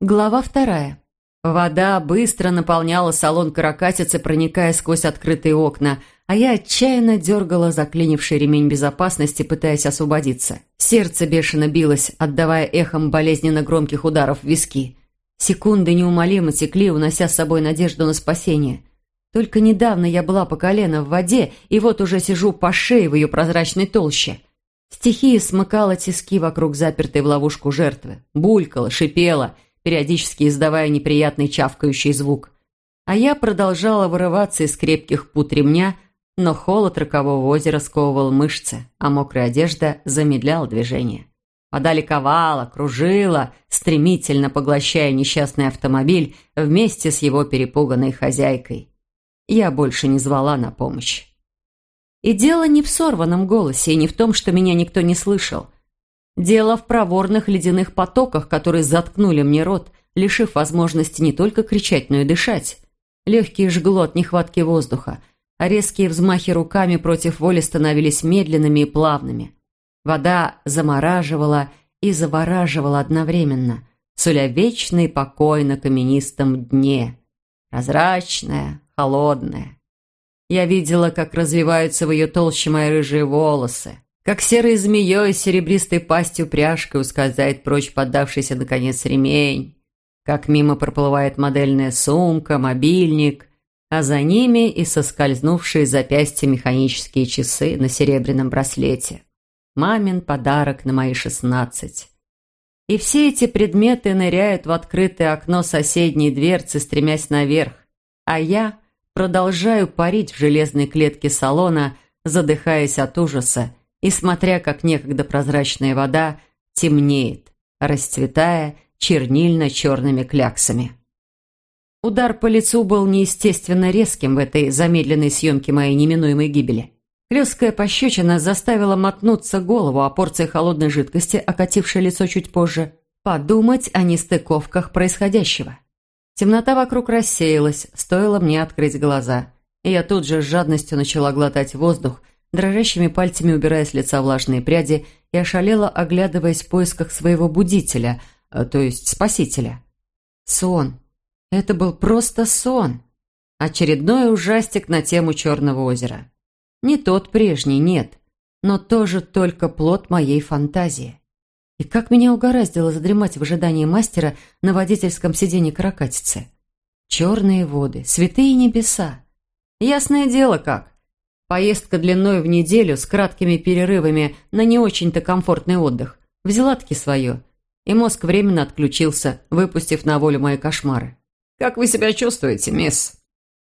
Глава вторая. Вода быстро наполняла салон каракатицы, проникая сквозь открытые окна, а я отчаянно дергала заклинивший ремень безопасности, пытаясь освободиться. Сердце бешено билось, отдавая эхом болезненно громких ударов в виски. Секунды неумолимо текли, унося с собой надежду на спасение. Только недавно я была по колено в воде, и вот уже сижу по шее в ее прозрачной толще. Стихия смыкала тиски вокруг запертой в ловушку жертвы, булькала, шипела — периодически издавая неприятный чавкающий звук. А я продолжала вырываться из крепких пут ремня, но холод рокового озера сковывал мышцы, а мокрая одежда замедляла движение. Вода ликовала, кружила, стремительно поглощая несчастный автомобиль вместе с его перепуганной хозяйкой. Я больше не звала на помощь. И дело не в сорванном голосе и не в том, что меня никто не слышал – Дело в проворных ледяных потоках, которые заткнули мне рот, лишив возможности не только кричать, но и дышать. Легкие жгло от нехватки воздуха, а резкие взмахи руками против воли становились медленными и плавными. Вода замораживала и завораживала одновременно, суля вечный покой на каменистом дне. Прозрачная, холодная. Я видела, как развиваются в ее толще мои рыжие волосы, как серой змеей с серебристой пастью пряжкой ускользает прочь поддавшийся, наконец, ремень, как мимо проплывает модельная сумка, мобильник, а за ними и соскользнувшие запястья механические часы на серебряном браслете. Мамин подарок на мои шестнадцать. И все эти предметы ныряют в открытое окно соседней дверцы, стремясь наверх, а я продолжаю парить в железной клетке салона, задыхаясь от ужаса, и смотря, как некогда прозрачная вода темнеет, расцветая чернильно-черными кляксами. Удар по лицу был неестественно резким в этой замедленной съемке моей неминуемой гибели. Хлесткая пощечина заставила мотнуться голову, а порция холодной жидкости, окатившая лицо чуть позже, подумать о нестыковках происходящего. Темнота вокруг рассеялась, стоило мне открыть глаза, и я тут же с жадностью начала глотать воздух, дрожащими пальцами убирая с лица влажные пряди и ошалела, оглядываясь в поисках своего будителя, э, то есть спасителя. Сон. Это был просто сон. Очередной ужастик на тему Черного озера. Не тот прежний, нет, но тоже только плод моей фантазии. И как меня угораздило задремать в ожидании мастера на водительском сиденье каракатицы. Черные воды, святые небеса. Ясное дело как. Поездка длиной в неделю с краткими перерывами на не очень-то комфортный отдых. Взяла таки свое. И мозг временно отключился, выпустив на волю мои кошмары. «Как вы себя чувствуете, мисс?»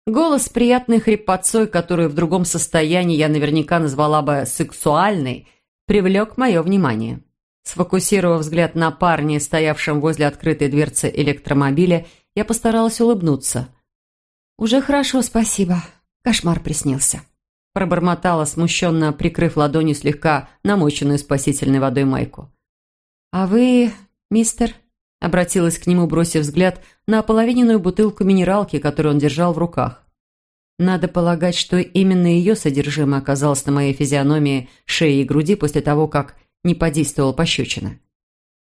Голос приятной хрипотцой, которую в другом состоянии я наверняка назвала бы сексуальной, привлек мое внимание. Сфокусировав взгляд на парне, стоявшем возле открытой дверцы электромобиля, я постаралась улыбнуться. «Уже хорошо, спасибо. Кошмар приснился» пробормотала, смущенно прикрыв ладонью слегка намоченную спасительной водой майку. «А вы, мистер?» – обратилась к нему, бросив взгляд на ополовиненную бутылку минералки, которую он держал в руках. Надо полагать, что именно ее содержимое оказалось на моей физиономии, шее и груди после того, как не подействовала пощечина.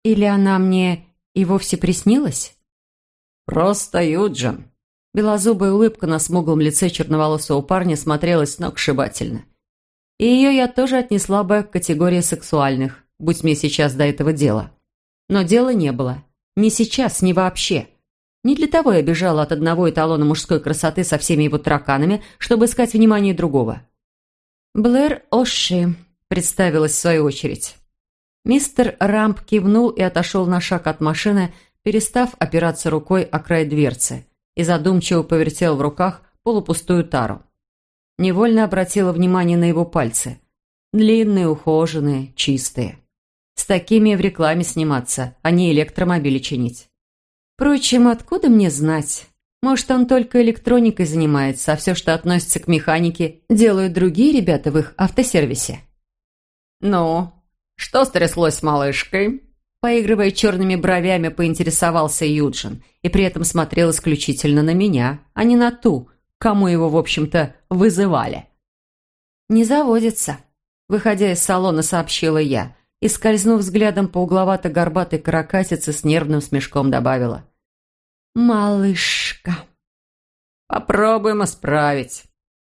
Или она мне и вовсе приснилась? «Просто Юджин», Белозубая улыбка на смуглом лице черноволосого парня смотрелась сногсшибательно. И ее я тоже отнесла бы к категории сексуальных, будь мне сейчас до этого дела. Но дела не было. Ни сейчас, ни вообще. Не для того я бежала от одного эталона мужской красоты со всеми его тараканами, чтобы искать внимание другого. «Блэр Оши», — представилась в свою очередь. Мистер Рамп кивнул и отошел на шаг от машины, перестав опираться рукой о край дверцы и задумчиво повертел в руках полупустую тару. Невольно обратила внимание на его пальцы. Длинные, ухоженные, чистые. С такими в рекламе сниматься, а не электромобили чинить. Впрочем, откуда мне знать? Может, он только электроникой занимается, а все, что относится к механике, делают другие ребята в их автосервисе. «Ну, что стряслось с малышкой?» Поигрывая черными бровями, поинтересовался Юджин и при этом смотрел исключительно на меня, а не на ту, кому его, в общем-то, вызывали. «Не заводится», — выходя из салона, сообщила я, и, скользнув взглядом по угловато-горбатой каракатице, с нервным смешком добавила. «Малышка». «Попробуем исправить».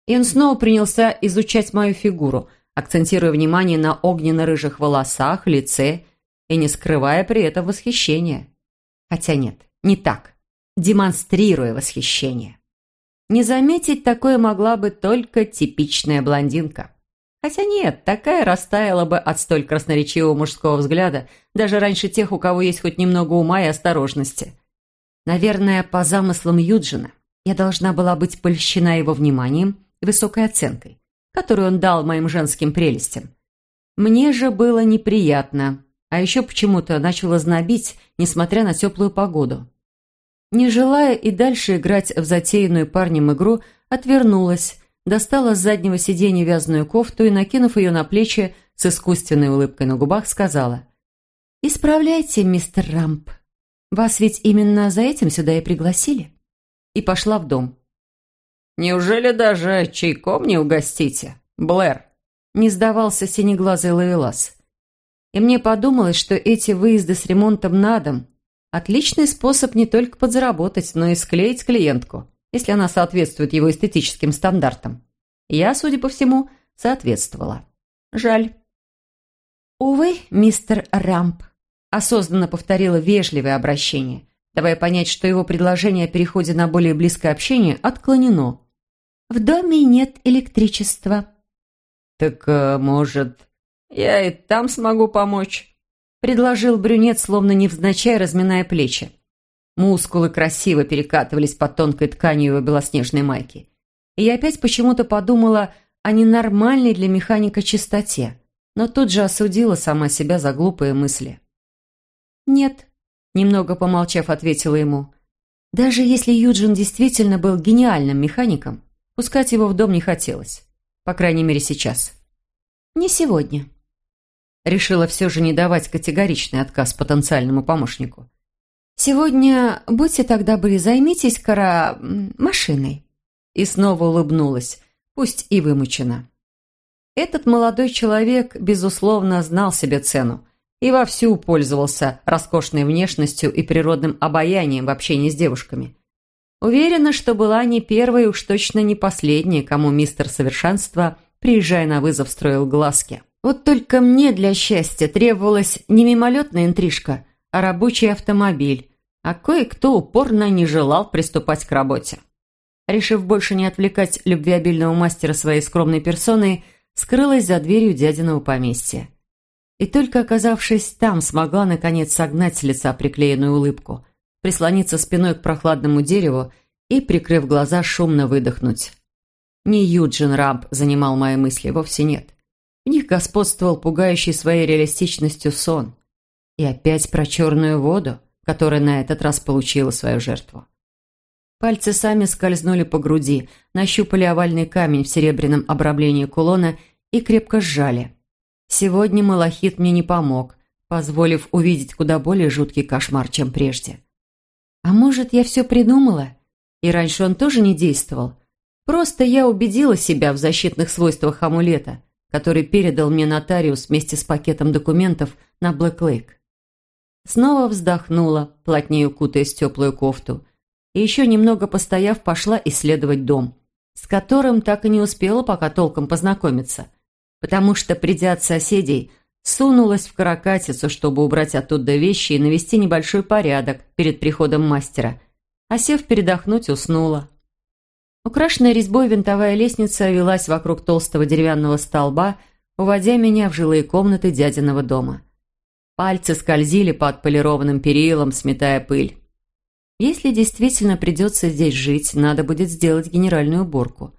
И он снова принялся изучать мою фигуру, акцентируя внимание на огненно-рыжих волосах, лице и не скрывая при этом восхищения. Хотя нет, не так. Демонстрируя восхищение. Не заметить такое могла бы только типичная блондинка. Хотя нет, такая растаяла бы от столь красноречивого мужского взгляда даже раньше тех, у кого есть хоть немного ума и осторожности. Наверное, по замыслам Юджина я должна была быть польщена его вниманием и высокой оценкой, которую он дал моим женским прелестям. Мне же было неприятно, а еще почему-то начало знобить, несмотря на теплую погоду. Не желая и дальше играть в затеянную парнем игру, отвернулась, достала с заднего сиденья вязаную кофту и, накинув ее на плечи, с искусственной улыбкой на губах сказала «Исправляйте, мистер Рамп. Вас ведь именно за этим сюда и пригласили». И пошла в дом. «Неужели даже чайком не угостите, Блэр?» Не сдавался синеглазый ловелас. И мне подумалось, что эти выезды с ремонтом на дом – отличный способ не только подзаработать, но и склеить клиентку, если она соответствует его эстетическим стандартам. Я, судя по всему, соответствовала. Жаль. «Увы, мистер Рамп», – осознанно повторила вежливое обращение, давая понять, что его предложение о переходе на более близкое общение отклонено. «В доме нет электричества». «Так, э, может, «Я и там смогу помочь», — предложил брюнет, словно невзначай разминая плечи. Мускулы красиво перекатывались под тонкой тканью его белоснежной майки. И я опять почему-то подумала о ненормальной для механика чистоте, но тут же осудила сама себя за глупые мысли. «Нет», — немного помолчав, ответила ему. «Даже если Юджин действительно был гениальным механиком, пускать его в дом не хотелось. По крайней мере, сейчас». «Не сегодня», решила все же не давать категоричный отказ потенциальному помощнику. «Сегодня, будьте так добры, займитесь кора... машиной». И снова улыбнулась, пусть и вымучена. Этот молодой человек, безусловно, знал себе цену и вовсю пользовался роскошной внешностью и природным обаянием в общении с девушками. Уверена, что была не первой уж точно не последняя, кому мистер Совершенство, приезжая на вызов, строил глазки. Вот только мне для счастья требовалась не мимолетная интрижка, а рабочий автомобиль, а кое-кто упорно не желал приступать к работе. Решив больше не отвлекать любвеобильного мастера своей скромной персоной, скрылась за дверью дядиного поместья. И только оказавшись там, смогла наконец согнать с лица приклеенную улыбку, прислониться спиной к прохладному дереву и, прикрыв глаза, шумно выдохнуть. Не Юджин Рамп занимал мои мысли, вовсе нет. В них господствовал пугающий своей реалистичностью сон. И опять про черную воду, которая на этот раз получила свою жертву. Пальцы сами скользнули по груди, нащупали овальный камень в серебряном обрамлении кулона и крепко сжали. Сегодня малахит мне не помог, позволив увидеть куда более жуткий кошмар, чем прежде. А может, я все придумала? И раньше он тоже не действовал. Просто я убедила себя в защитных свойствах амулета, который передал мне нотариус вместе с пакетом документов на Блэк Лейк. Снова вздохнула, плотнее укутаясь в теплую кофту, и еще немного постояв, пошла исследовать дом, с которым так и не успела пока толком познакомиться, потому что, придя от соседей, сунулась в каракатицу, чтобы убрать оттуда вещи и навести небольшой порядок перед приходом мастера, а сев передохнуть, уснула. Украшенная резьбой винтовая лестница велась вокруг толстого деревянного столба, уводя меня в жилые комнаты дядиного дома. Пальцы скользили по отполированным перилам, сметая пыль. Если действительно придется здесь жить, надо будет сделать генеральную уборку.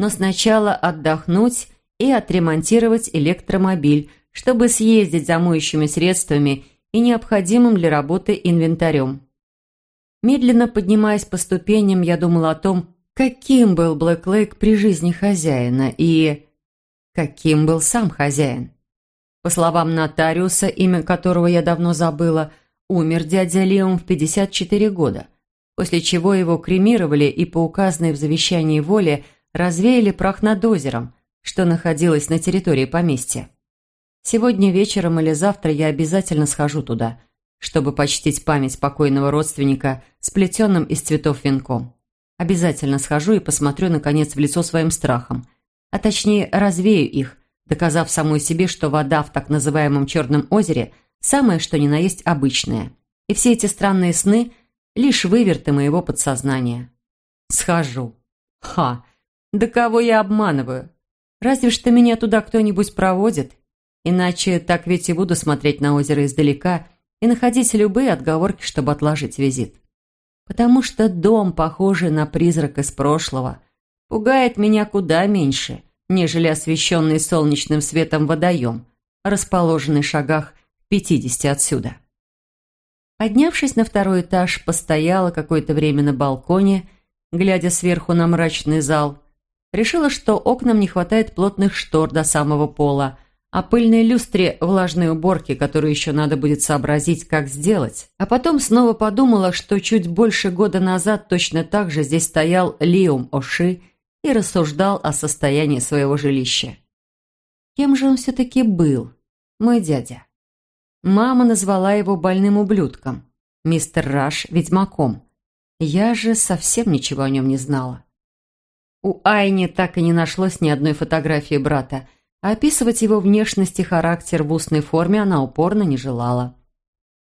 Но сначала отдохнуть и отремонтировать электромобиль, чтобы съездить за моющими средствами и необходимым для работы инвентарем. Медленно поднимаясь по ступеням, я думала о том, каким был Блэк Лейк при жизни хозяина и каким был сам хозяин. По словам нотариуса, имя которого я давно забыла, умер дядя Леон в 54 года, после чего его кремировали и по указанной в завещании воле развеяли прах над озером, что находилось на территории поместья. Сегодня вечером или завтра я обязательно схожу туда, чтобы почтить память покойного родственника сплетенным из цветов венком. Обязательно схожу и посмотрю, наконец, в лицо своим страхом. А точнее, развею их, доказав самой себе, что вода в так называемом Черном озере самое что ни на есть обычная. И все эти странные сны – лишь выверты моего подсознания. Схожу. Ха! Да кого я обманываю? Разве что меня туда кто-нибудь проводит. Иначе так ведь и буду смотреть на озеро издалека и находить любые отговорки, чтобы отложить визит. Потому что дом, похожий на призрак из прошлого, пугает меня куда меньше, нежели освещенный солнечным светом водоем, расположенный в шагах 50 отсюда. Поднявшись на второй этаж, постояла какое-то время на балконе, глядя сверху на мрачный зал. Решила, что окнам не хватает плотных штор до самого пола, о пыльной люстре влажной уборки, которую еще надо будет сообразить, как сделать. А потом снова подумала, что чуть больше года назад точно так же здесь стоял Лиум Оши и рассуждал о состоянии своего жилища. Кем же он все-таки был, мой дядя? Мама назвала его больным ублюдком, мистер Раш – ведьмаком. Я же совсем ничего о нем не знала. У Айни так и не нашлось ни одной фотографии брата – описывать его внешность и характер в устной форме она упорно не желала.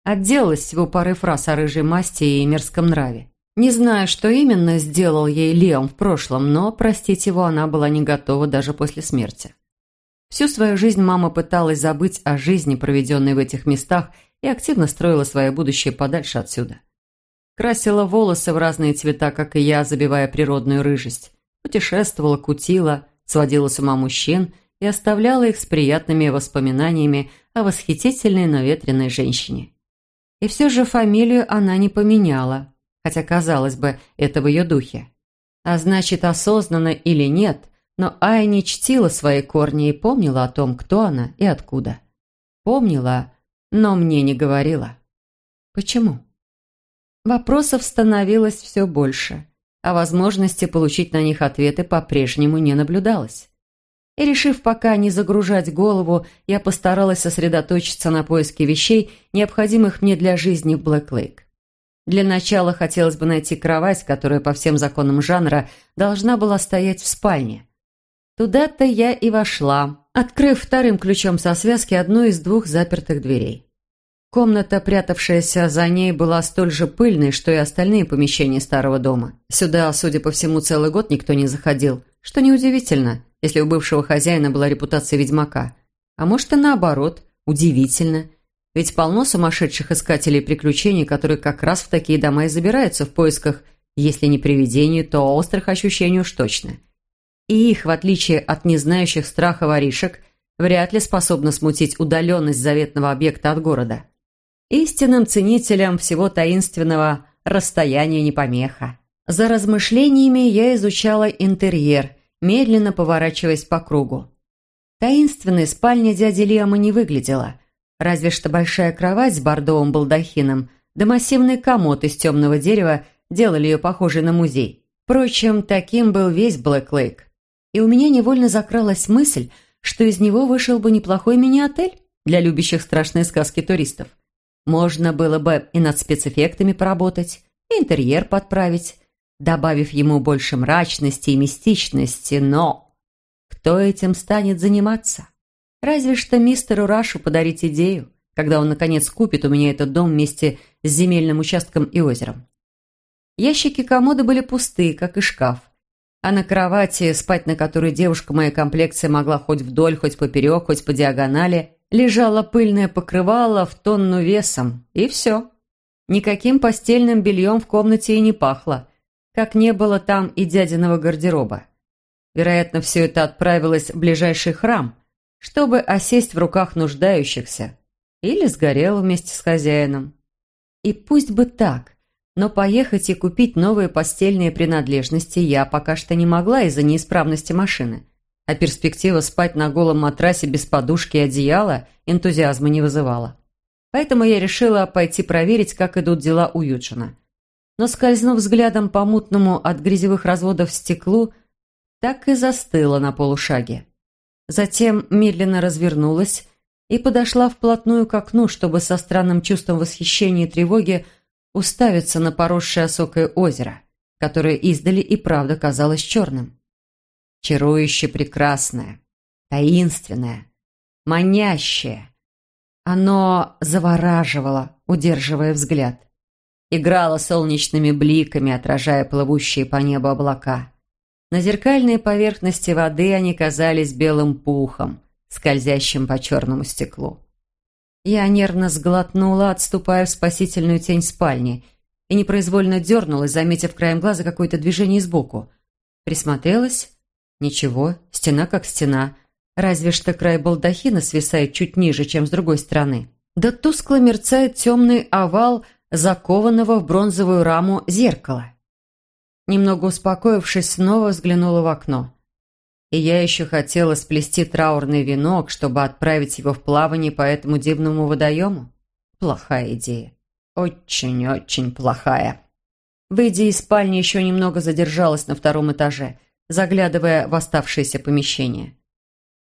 Отделалась всего пары фраз о рыжей масти и мерзком нраве. Не знаю, что именно сделал ей Леом в прошлом, но простить его она была не готова даже после смерти. Всю свою жизнь мама пыталась забыть о жизни, проведенной в этих местах, и активно строила свое будущее подальше отсюда. Красила волосы в разные цвета, как и я, забивая природную рыжесть. Путешествовала, кутила, сводила с ума мужчин и оставляла их с приятными воспоминаниями о восхитительной, но ветреной женщине. И все же фамилию она не поменяла, хотя, казалось бы, это в ее духе. А значит, осознанно или нет, но Айни чтила свои корни и помнила о том, кто она и откуда. Помнила, но мне не говорила. Почему? Вопросов становилось все больше, а возможности получить на них ответы по-прежнему не наблюдалось и, решив пока не загружать голову, я постаралась сосредоточиться на поиске вещей, необходимых мне для жизни в Блэк-Лейк. Для начала хотелось бы найти кровать, которая по всем законам жанра должна была стоять в спальне. Туда-то я и вошла, открыв вторым ключом со связки одну из двух запертых дверей. Комната, прятавшаяся за ней, была столь же пыльной, что и остальные помещения старого дома. Сюда, судя по всему, целый год никто не заходил, что неудивительно – если у бывшего хозяина была репутация ведьмака. А может и наоборот, удивительно. Ведь полно сумасшедших искателей приключений, которые как раз в такие дома и забираются в поисках, если не привидений, то острых ощущений уж точно. И их, в отличие от незнающих страха воришек, вряд ли способна смутить удаленность заветного объекта от города. Истинным ценителям всего таинственного расстояние не помеха. За размышлениями я изучала интерьер – медленно поворачиваясь по кругу. Таинственной спальня дяди Лиама не выглядела, разве что большая кровать с бордовым балдахином да массивный комод из темного дерева делали ее похожей на музей. Впрочем, таким был весь Блэк Лейк. И у меня невольно закралась мысль, что из него вышел бы неплохой мини-отель для любящих страшные сказки туристов. Можно было бы и над спецэффектами поработать, и интерьер подправить, добавив ему больше мрачности и мистичности, но кто этим станет заниматься? Разве что мистеру Рашу подарить идею, когда он, наконец, купит у меня этот дом вместе с земельным участком и озером. Ящики комода были пусты, как и шкаф. А на кровати, спать на которой девушка моей комплекции могла хоть вдоль, хоть поперек, хоть по диагонали, лежало пыльное покрывало в тонну весом, и все. Никаким постельным бельем в комнате и не пахло как не было там и дядиного гардероба. Вероятно, все это отправилось в ближайший храм, чтобы осесть в руках нуждающихся, или сгорело вместе с хозяином. И пусть бы так, но поехать и купить новые постельные принадлежности я пока что не могла из-за неисправности машины, а перспектива спать на голом матрасе без подушки и одеяла энтузиазма не вызывала. Поэтому я решила пойти проверить, как идут дела у Юджина но, скользнув взглядом по мутному от грязевых разводов стеклу, так и застыла на полушаге. Затем медленно развернулась и подошла вплотную к окну, чтобы со странным чувством восхищения и тревоги уставиться на поросшее осокое озеро, которое издали и правда казалось черным. Чарующе прекрасное, таинственное, манящее. Оно завораживало, удерживая взгляд. Играло солнечными бликами, отражая плывущие по небу облака. На зеркальной поверхности воды они казались белым пухом – скользящим по черному стеклу. Я нервно сглотнула, отступая в спасительную тень спальни, и непроизвольно дернулась, заметив краем глаза какое-то движение сбоку. Присмотрелась. Ничего, стена как стена. Разве что край балдахина свисает чуть ниже, чем с другой стороны. Да тускло мерцает темный овал закованного в бронзовую раму зеркала. Немного успокоившись, снова взглянула в окно и я еще хотела сплести траурный венок, чтобы отправить его в плавание по этому дивному водоему. Плохая идея. Очень-очень плохая. Выйдя из спальни, еще немного задержалась на втором этаже, заглядывая в оставшееся помещение.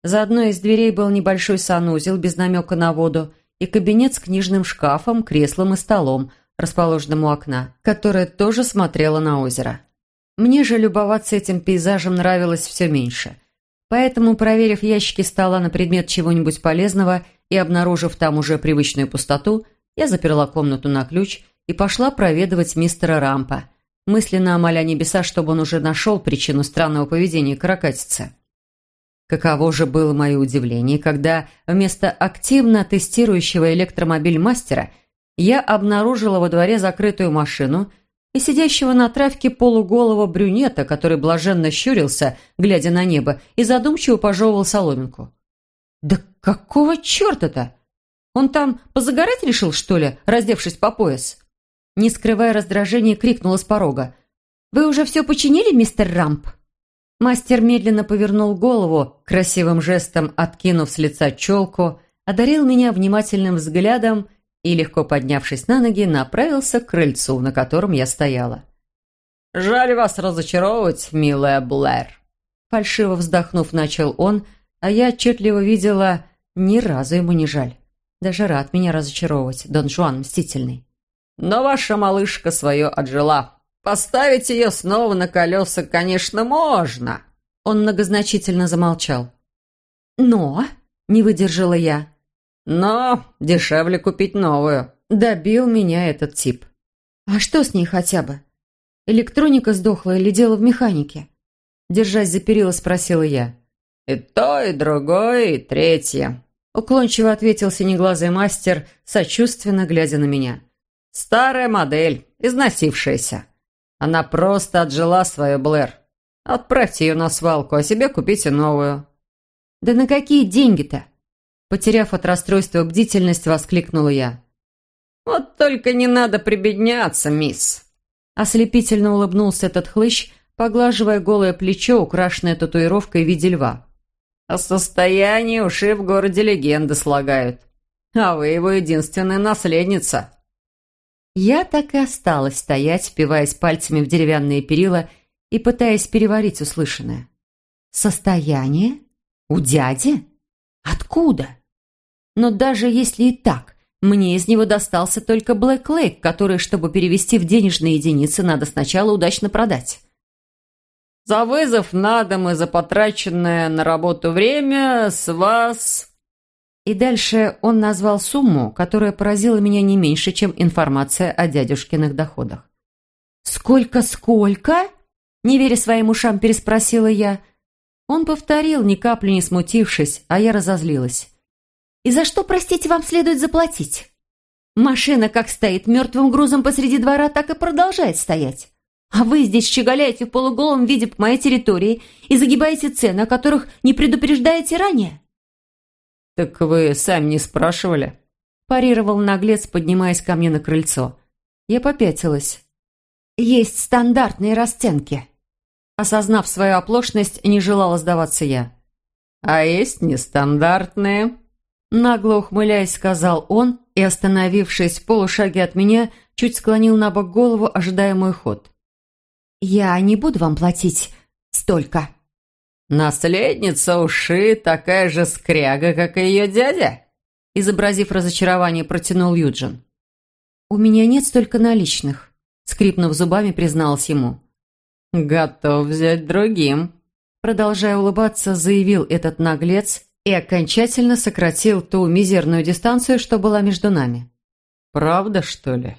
За одной из дверей был небольшой санузел без намека на воду и кабинет с книжным шкафом, креслом и столом, расположенным у окна, которое тоже смотрело на озеро. Мне же любоваться этим пейзажем нравилось все меньше. Поэтому, проверив ящики стола на предмет чего-нибудь полезного и обнаружив там уже привычную пустоту, я заперла комнату на ключ и пошла проведывать мистера Рампа, мысленно моля небеса, чтобы он уже нашел причину странного поведения каракатицы. Каково же было мое удивление, когда вместо активно тестирующего электромобиль мастера я обнаружила во дворе закрытую машину – и сидящего на травке полуголого брюнета, который блаженно щурился, глядя на небо, и задумчиво пожевывал соломинку. «Да какого черта-то? Он там позагорать решил, что ли, раздевшись по пояс?» Не скрывая раздражения, крикнула с порога. «Вы уже все починили, мистер Рамп?» Мастер медленно повернул голову, красивым жестом откинув с лица челку, одарил меня внимательным взглядом и, легко поднявшись на ноги, направился к крыльцу, на котором я стояла. «Жаль вас разочаровывать, милая Блэр!» Фальшиво вздохнув, начал он, а я отчетливо видела, ни разу ему не жаль. Даже рад меня разочаровывать, Дон Жуан Мстительный. «Но ваша малышка свое отжила. Поставить ее снова на колеса, конечно, можно!» Он многозначительно замолчал. «Но...» — не выдержала я. Но дешевле купить новую. Добил меня этот тип. А что с ней хотя бы? Электроника сдохла или дело в механике? Держась за перила, спросила я. И то, и другое, и третье. Уклончиво ответил синеглазый мастер, сочувственно глядя на меня. Старая модель, износившаяся. Она просто отжила свою Блэр. Отправьте ее на свалку, а себе купите новую. Да на какие деньги-то? Потеряв от расстройства бдительность, воскликнула я. «Вот только не надо прибедняться, мисс!» Ослепительно улыбнулся этот хлыщ, поглаживая голое плечо, украшенное татуировкой в виде льва. «О состоянии уши в городе легенды слагают. А вы его единственная наследница». Я так и осталась стоять, впиваясь пальцами в деревянные перила и пытаясь переварить услышанное. «Состояние? У дяди?» Откуда? Но даже если и так, мне из него достался только Блэк Лейк, который, чтобы перевести в денежные единицы, надо сначала удачно продать. За вызов на дом и за потраченное на работу время с вас... И дальше он назвал сумму, которая поразила меня не меньше, чем информация о дядюшкиных доходах. «Сколько-сколько?» Не веря своим ушам, переспросила я – он повторил, ни капли не смутившись, а я разозлилась. «И за что, простите, вам следует заплатить? Машина как стоит мертвым грузом посреди двора, так и продолжает стоять. А вы здесь щеголяете в полуголом виде по моей территории и загибаете цены, о которых не предупреждаете ранее». «Так вы сами не спрашивали?» парировал наглец, поднимаясь ко мне на крыльцо. Я попятилась. «Есть стандартные расценки», Осознав свою оплошность, не желала сдаваться я. «А есть нестандартные?» Нагло ухмыляясь, сказал он и, остановившись в полушаге от меня, чуть склонил на бок голову, ожидая мой ход. «Я не буду вам платить столько». «Наследница уши такая же скряга, как и ее дядя?» изобразив разочарование, протянул Юджин. «У меня нет столько наличных», — скрипнув зубами, призналась ему. «Готов взять другим», — продолжая улыбаться, заявил этот наглец и окончательно сократил ту мизерную дистанцию, что была между нами. «Правда, что ли?»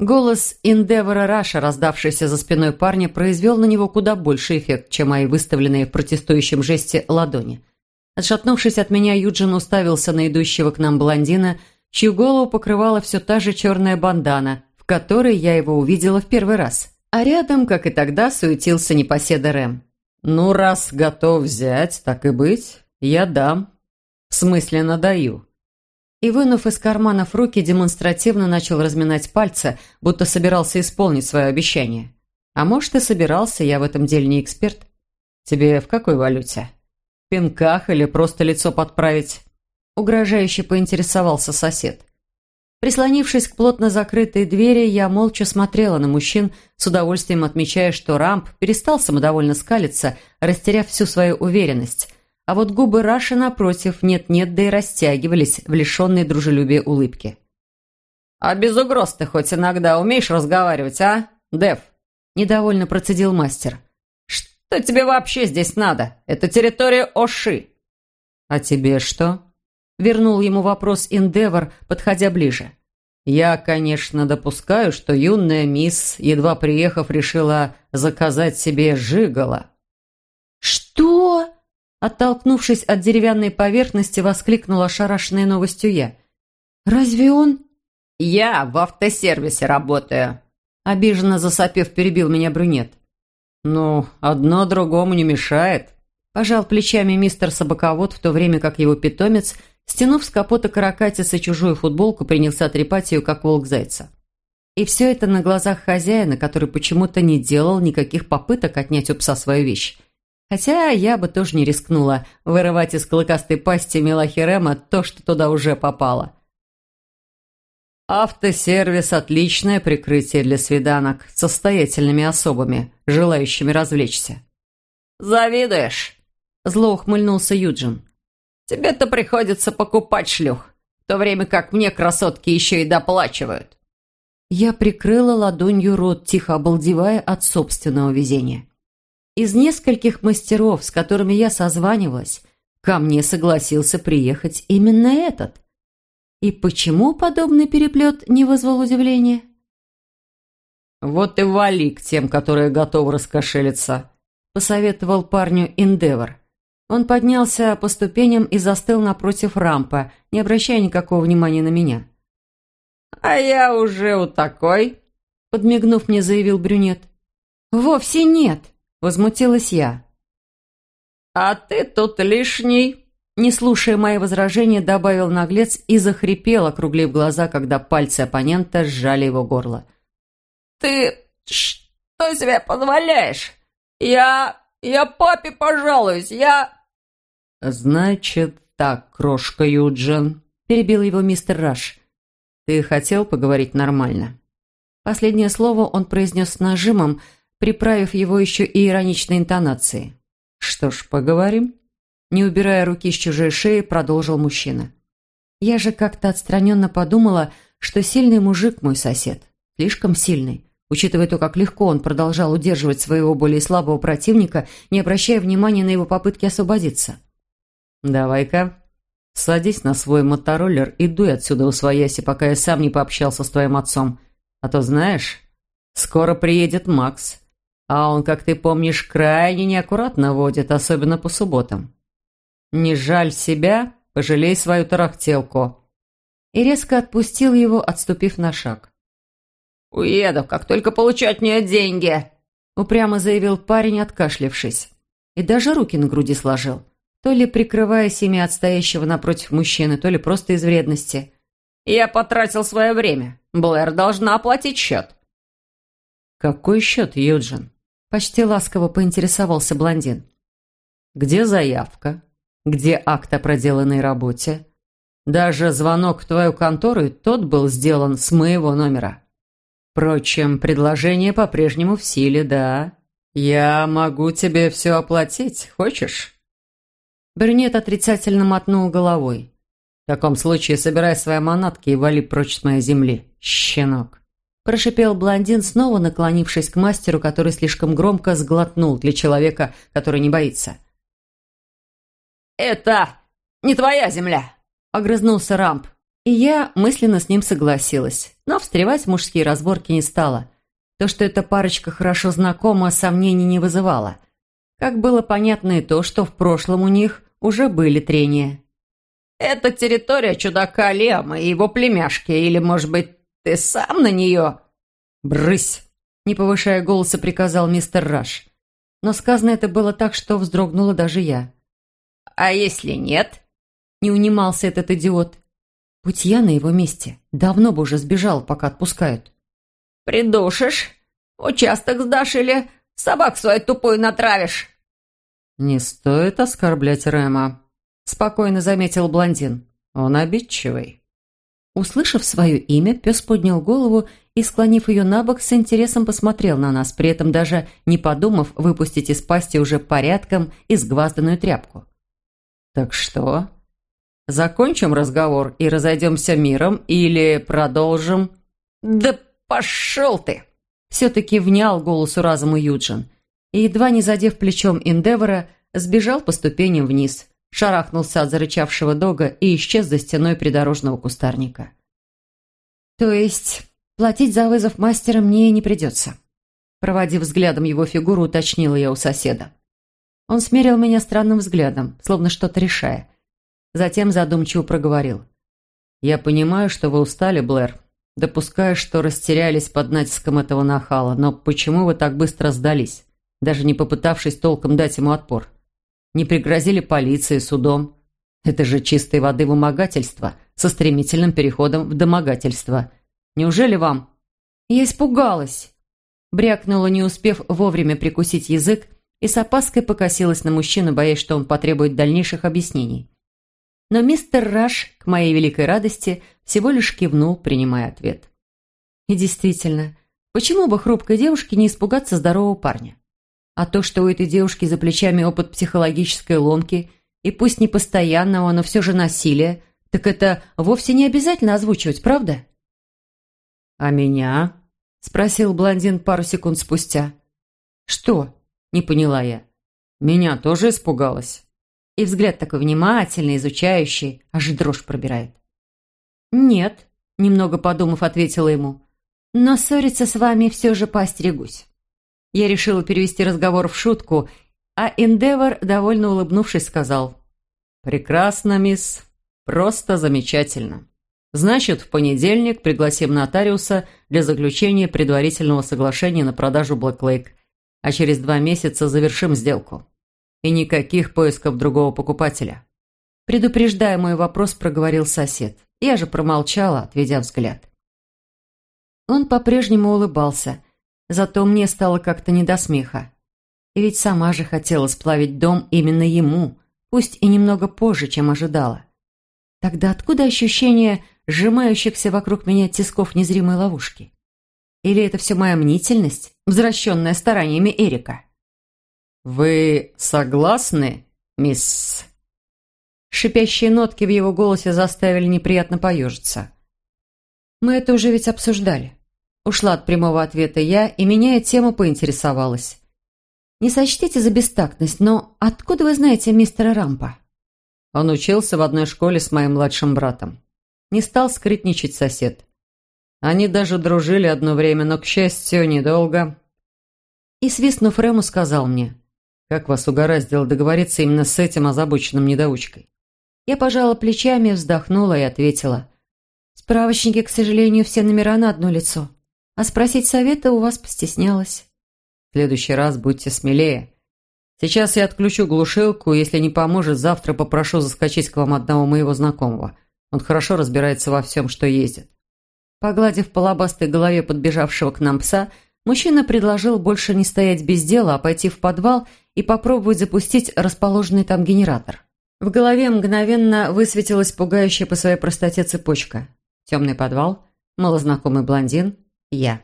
Голос Индевора Раша, раздавшийся за спиной парня, произвел на него куда больше эффект, чем мои выставленные в протестующем жесте ладони. Отшатнувшись от меня, Юджин уставился на идущего к нам блондина, чью голову покрывала все та же черная бандана, в которой я его увидела в первый раз. А рядом, как и тогда, суетился непоседа Рэм. «Ну, раз готов взять, так и быть, я дам. В смысле, надаю и, вынув из карманов руки, демонстративно начал разминать пальцы, будто собирался исполнить свое обещание. А может, и собирался, я в этом деле не эксперт. Тебе в какой валюте? В пинках или просто лицо подправить? Угрожающе поинтересовался сосед. Прислонившись к плотно закрытой двери, я молча смотрела на мужчин, с удовольствием отмечая, что Рамп перестал самодовольно скалиться, растеряв всю свою уверенность – а вот губы Раши, напротив, нет-нет, да и растягивались в лишенной дружелюбия улыбки. «А без угроз ты хоть иногда умеешь разговаривать, а, Дев?» Недовольно процедил мастер. «Что тебе вообще здесь надо? Это территория Оши». «А тебе что?» Вернул ему вопрос Индевор, подходя ближе. «Я, конечно, допускаю, что юная мисс, едва приехав, решила заказать себе жигала». «Что?» Оттолкнувшись от деревянной поверхности, воскликнула ошарашенной новостью я. «Разве он...» «Я в автосервисе работаю», — обиженно засопев перебил меня брюнет. «Ну, одно другому не мешает», — пожал плечами мистер Собаковод, в то время как его питомец, стянув с капота каракатицы чужую футболку, принялся трепать ее, как волк зайца. И все это на глазах хозяина, который почему-то не делал никаких попыток отнять у пса свою вещь. Хотя я бы тоже не рискнула вырывать из клыкастой пасти Милахи Рема то, что туда уже попало. Автосервис – отличное прикрытие для свиданок с состоятельными особами, желающими развлечься. «Завидуешь?» – зло ухмыльнулся Юджин. «Тебе-то приходится покупать шлюх, в то время как мне красотки еще и доплачивают». Я прикрыла ладонью рот, тихо обалдевая от собственного везения. Из нескольких мастеров, с которыми я созванивалась, ко мне согласился приехать именно этот. И почему подобный переплет не вызвал удивления? «Вот и вали к тем, которые готовы раскошелиться», – посоветовал парню Индевор. Он поднялся по ступеням и застыл напротив рампа, не обращая никакого внимания на меня. «А я уже у такой», – подмигнув мне, заявил брюнет. «Вовсе нет», Возмутилась я. «А ты тут лишний!» Не слушая мои возражения, добавил наглец и захрипел, округлив глаза, когда пальцы оппонента сжали его горло. «Ты что себе позволяешь? Я... я папе пожалуюсь, я...» «Значит так, крошка Юджин», — перебил его мистер Раш. «Ты хотел поговорить нормально?» Последнее слово он произнес с нажимом, приправив его еще и ироничной интонацией. «Что ж, поговорим?» Не убирая руки с чужой шеи, продолжил мужчина. Я же как-то отстраненно подумала, что сильный мужик мой сосед. Слишком сильный, учитывая то, как легко он продолжал удерживать своего более слабого противника, не обращая внимания на его попытки освободиться. «Давай-ка, садись на свой мотороллер и дуй отсюда усвояси, пока я сам не пообщался с твоим отцом. А то, знаешь, скоро приедет Макс, а он, как ты помнишь, крайне неаккуратно водит, особенно по субботам. Не жаль себя, пожалей свою тарахтелку». И резко отпустил его, отступив на шаг. «Уеду, как только получу от нее деньги», — упрямо заявил парень, откашлившись. И даже руки на груди сложил, то ли прикрываясь ими от стоящего напротив мужчины, то ли просто из вредности. «Я потратил свое время. Блэр должна оплатить счет». «Какой счет, Юджин?» Почти ласково поинтересовался блондин. «Где заявка? Где акт о проделанной работе? Даже звонок в твою контору, тот был сделан с моего номера. Впрочем, предложение по-прежнему в силе, да. Я могу тебе все оплатить, хочешь?» Брюнет отрицательно мотнул головой. В таком случае собирай свои манатки и вали прочь с моей земли, щенок. Прошипел блондин, снова наклонившись к мастеру, который слишком громко сглотнул для человека, который не боится. «Это не твоя земля!» – огрызнулся Рамп. И я мысленно с ним согласилась, но встревать в мужские разборки не стала. То, что эта парочка хорошо знакома, сомнений не вызывало. Как было понятно и то, что в прошлом у них уже были трения. «Это территория чудака Лема и его племяшки, или, может быть, ты сам на нее?» «Брысь!» – не повышая голоса, приказал мистер Раш. Но сказано это было так, что вздрогнула даже я. «А если нет?» – не унимался этот идиот. Будь я на его месте, давно бы уже сбежал, пока отпускают. «Придушишь? Участок сдашь или собак свою тупую натравишь?» «Не стоит оскорблять Рэма», – спокойно заметил блондин. «Он обидчивый». Услышав свое имя, пес поднял голову и, склонив ее на бок, с интересом посмотрел на нас, при этом даже не подумав выпустить из пасти уже порядком изгвазданную тряпку. «Так что? Закончим разговор и разойдемся миром или продолжим?» «Да пошел ты!» Все-таки внял голосу разуму Юджин и, едва не задев плечом Эндевора, сбежал по ступеням вниз, шарахнулся от зарычавшего дога и исчез за стеной придорожного кустарника. «То есть платить за вызов мастера мне не придется?» Проводив взглядом его фигуру, уточнила я у соседа. Он смерил меня странным взглядом, словно что-то решая. Затем задумчиво проговорил. «Я понимаю, что вы устали, Блэр. Допускаю, что растерялись под натиском этого нахала, но почему вы так быстро сдались, даже не попытавшись толком дать ему отпор?» Не пригрозили полиции, судом. Это же чистой воды вымогательство со стремительным переходом в домогательство. Неужели вам? Я испугалась. Брякнула, не успев вовремя прикусить язык, и с опаской покосилась на мужчину, боясь, что он потребует дальнейших объяснений. Но мистер Раш, к моей великой радости, всего лишь кивнул, принимая ответ. И действительно, почему бы хрупкой девушке не испугаться здорового парня? А то, что у этой девушки за плечами опыт психологической ломки, и пусть не постоянного, но все же насилия, так это вовсе не обязательно озвучивать, правда? «А меня?» – спросил блондин пару секунд спустя. «Что?» – не поняла я. «Меня тоже испугалась». И взгляд такой внимательный, изучающий, аж дрожь пробирает. «Нет», – немного подумав, ответила ему. «Но ссориться с вами все же поостерегусь». Я решила перевести разговор в шутку, а Эндевор, довольно улыбнувшись, сказал «Прекрасно, мисс. Просто замечательно. Значит, в понедельник пригласим нотариуса для заключения предварительного соглашения на продажу Блэк а через два месяца завершим сделку. И никаких поисков другого покупателя». Предупреждая мой вопрос, проговорил сосед. Я же промолчала, отведя взгляд. Он по-прежнему улыбался – Зато мне стало как-то не до смеха. И ведь сама же хотела сплавить дом именно ему, пусть и немного позже, чем ожидала. Тогда откуда ощущение сжимающихся вокруг меня тисков незримой ловушки? Или это все моя мнительность, возвращенная стараниями Эрика? «Вы согласны, мисс...» Шипящие нотки в его голосе заставили неприятно поежиться. «Мы это уже ведь обсуждали. Ушла от прямого ответа я и, меняя тему, поинтересовалась. «Не сочтите за бестактность, но откуда вы знаете мистера Рампа?» Он учился в одной школе с моим младшим братом. Не стал скрытничать сосед. Они даже дружили одно время, но, к счастью, недолго. И, свистнув Рэму, сказал мне, «Как вас угораздило договориться именно с этим озабоченным недоучкой?» Я пожала плечами, вздохнула и ответила, «Справочники, к сожалению, все номера на одно лицо. А спросить совета у вас постеснялась. В следующий раз будьте смелее. Сейчас я отключу глушилку, если не поможет, завтра попрошу заскочить к вам одного моего знакомого. Он хорошо разбирается во всем, что ездит. Погладив по лобастой голове подбежавшего к нам пса, мужчина предложил больше не стоять без дела, а пойти в подвал и попробовать запустить расположенный там генератор. В голове мгновенно высветилась пугающая по своей простоте цепочка. Темный подвал, малознакомый блондин, я.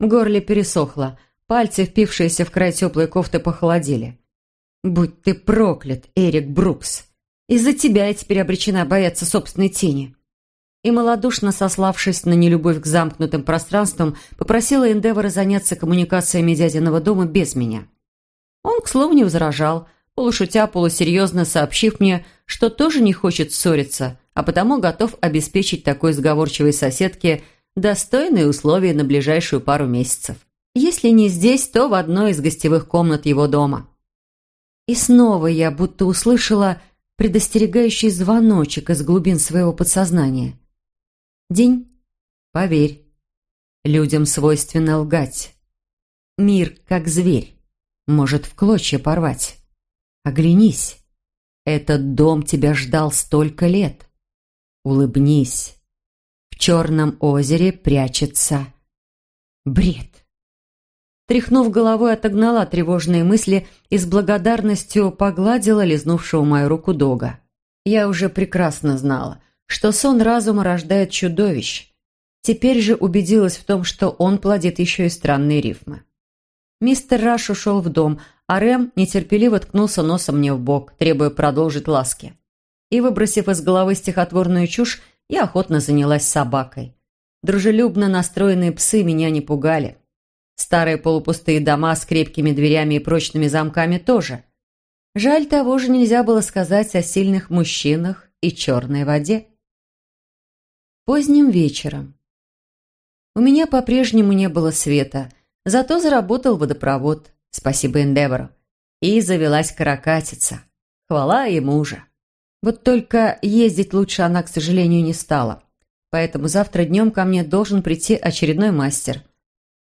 В горле пересохло, пальцы, впившиеся в край теплой кофты, похолодели. «Будь ты проклят, Эрик Брукс!» Из-за тебя я теперь обречена бояться собственной тени». И малодушно сославшись на нелюбовь к замкнутым пространствам, попросила Эндевора заняться коммуникациями дядиного дома без меня. Он, к слову, не возражал, полушутя, полусерьезно сообщив мне, что тоже не хочет ссориться, а потому готов обеспечить такой сговорчивой соседке достойные условия на ближайшую пару месяцев. Если не здесь, то в одной из гостевых комнат его дома. И снова я будто услышала предостерегающий звоночек из глубин своего подсознания. День, поверь, людям свойственно лгать. Мир, как зверь, может в клочья порвать. Оглянись, этот дом тебя ждал столько лет. Улыбнись. В черном озере прячется бред. Тряхнув головой, отогнала тревожные мысли и с благодарностью погладила лизнувшего мою руку Дога. Я уже прекрасно знала, что сон разума рождает чудовищ. Теперь же убедилась в том, что он плодит еще и странные рифмы. Мистер Раш ушел в дом, а Рэм нетерпеливо ткнулся носом мне в бок, требуя продолжить ласки. И, выбросив из головы стихотворную чушь, я охотно занялась собакой. Дружелюбно настроенные псы меня не пугали. Старые полупустые дома с крепкими дверями и прочными замками тоже. Жаль, того же нельзя было сказать о сильных мужчинах и черной воде. Поздним вечером. У меня по-прежнему не было света, зато заработал водопровод, спасибо Эндевору, и завелась каракатица. Хвала ему же. Вот только ездить лучше она, к сожалению, не стала. Поэтому завтра днем ко мне должен прийти очередной мастер –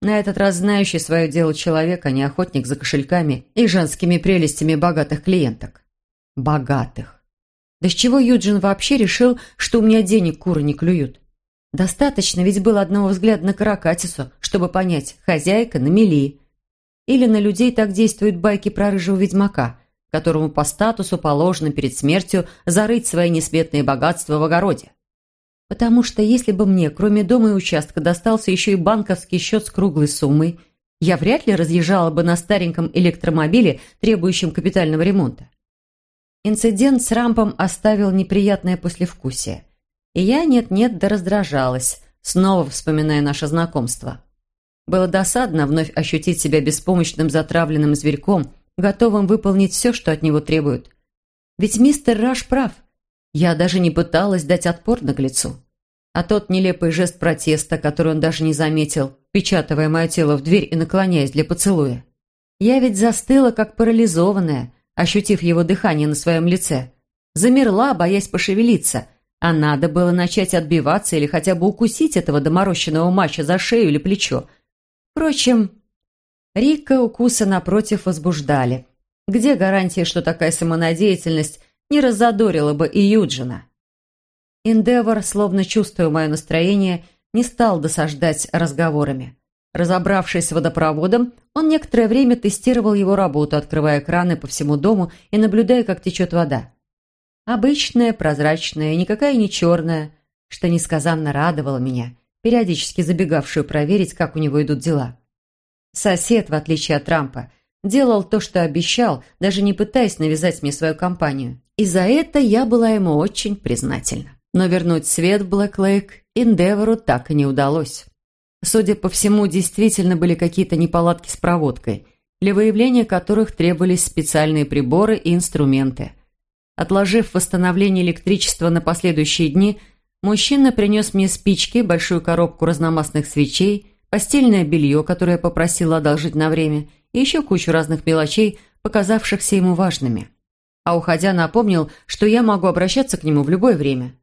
на этот раз знающий свое дело человек, а не охотник за кошельками и женскими прелестями богатых клиенток. Богатых. Да с чего Юджин вообще решил, что у меня денег куры не клюют? Достаточно ведь было одного взгляда на каракатицу, чтобы понять, хозяйка на мели. Или на людей так действуют байки про рыжего ведьмака, которому по статусу положено перед смертью зарыть свои несметные богатства в огороде. Потому что если бы мне, кроме дома и участка, достался еще и банковский счет с круглой суммой, я вряд ли разъезжала бы на стареньком электромобиле, требующем капитального ремонта. Инцидент с рампом оставил неприятное послевкусие. И я нет-нет да раздражалась, снова вспоминая наше знакомство. Было досадно вновь ощутить себя беспомощным затравленным зверьком, готовым выполнить все, что от него требуют. Ведь мистер Раш прав – я даже не пыталась дать отпор наглецу. А тот нелепый жест протеста, который он даже не заметил, печатывая мое тело в дверь и наклоняясь для поцелуя. Я ведь застыла, как парализованная, ощутив его дыхание на своем лице. Замерла, боясь пошевелиться, а надо было начать отбиваться или хотя бы укусить этого доморощенного мача за шею или плечо. Впрочем, Рика укусы напротив возбуждали. Где гарантия, что такая самонадеятельность не разодорила бы и Юджина. Индевор, словно чувствуя мое настроение, не стал досаждать разговорами. Разобравшись с водопроводом, он некоторое время тестировал его работу, открывая краны по всему дому и наблюдая, как течет вода. Обычная, прозрачная, никакая не черная, что несказанно радовало меня, периодически забегавшую проверить, как у него идут дела. Сосед, в отличие от Трампа, делал то, что обещал, даже не пытаясь навязать мне свою компанию. И за это я была ему очень признательна. Но вернуть свет в Блэк-Лейк Индевору так и не удалось. Судя по всему, действительно были какие-то неполадки с проводкой, для выявления которых требовались специальные приборы и инструменты. Отложив восстановление электричества на последующие дни, мужчина принес мне спички, большую коробку разномастных свечей, постельное белье, которое попросила одолжить на время, и еще кучу разных мелочей, показавшихся ему важными а уходя напомнил, что я могу обращаться к нему в любое время.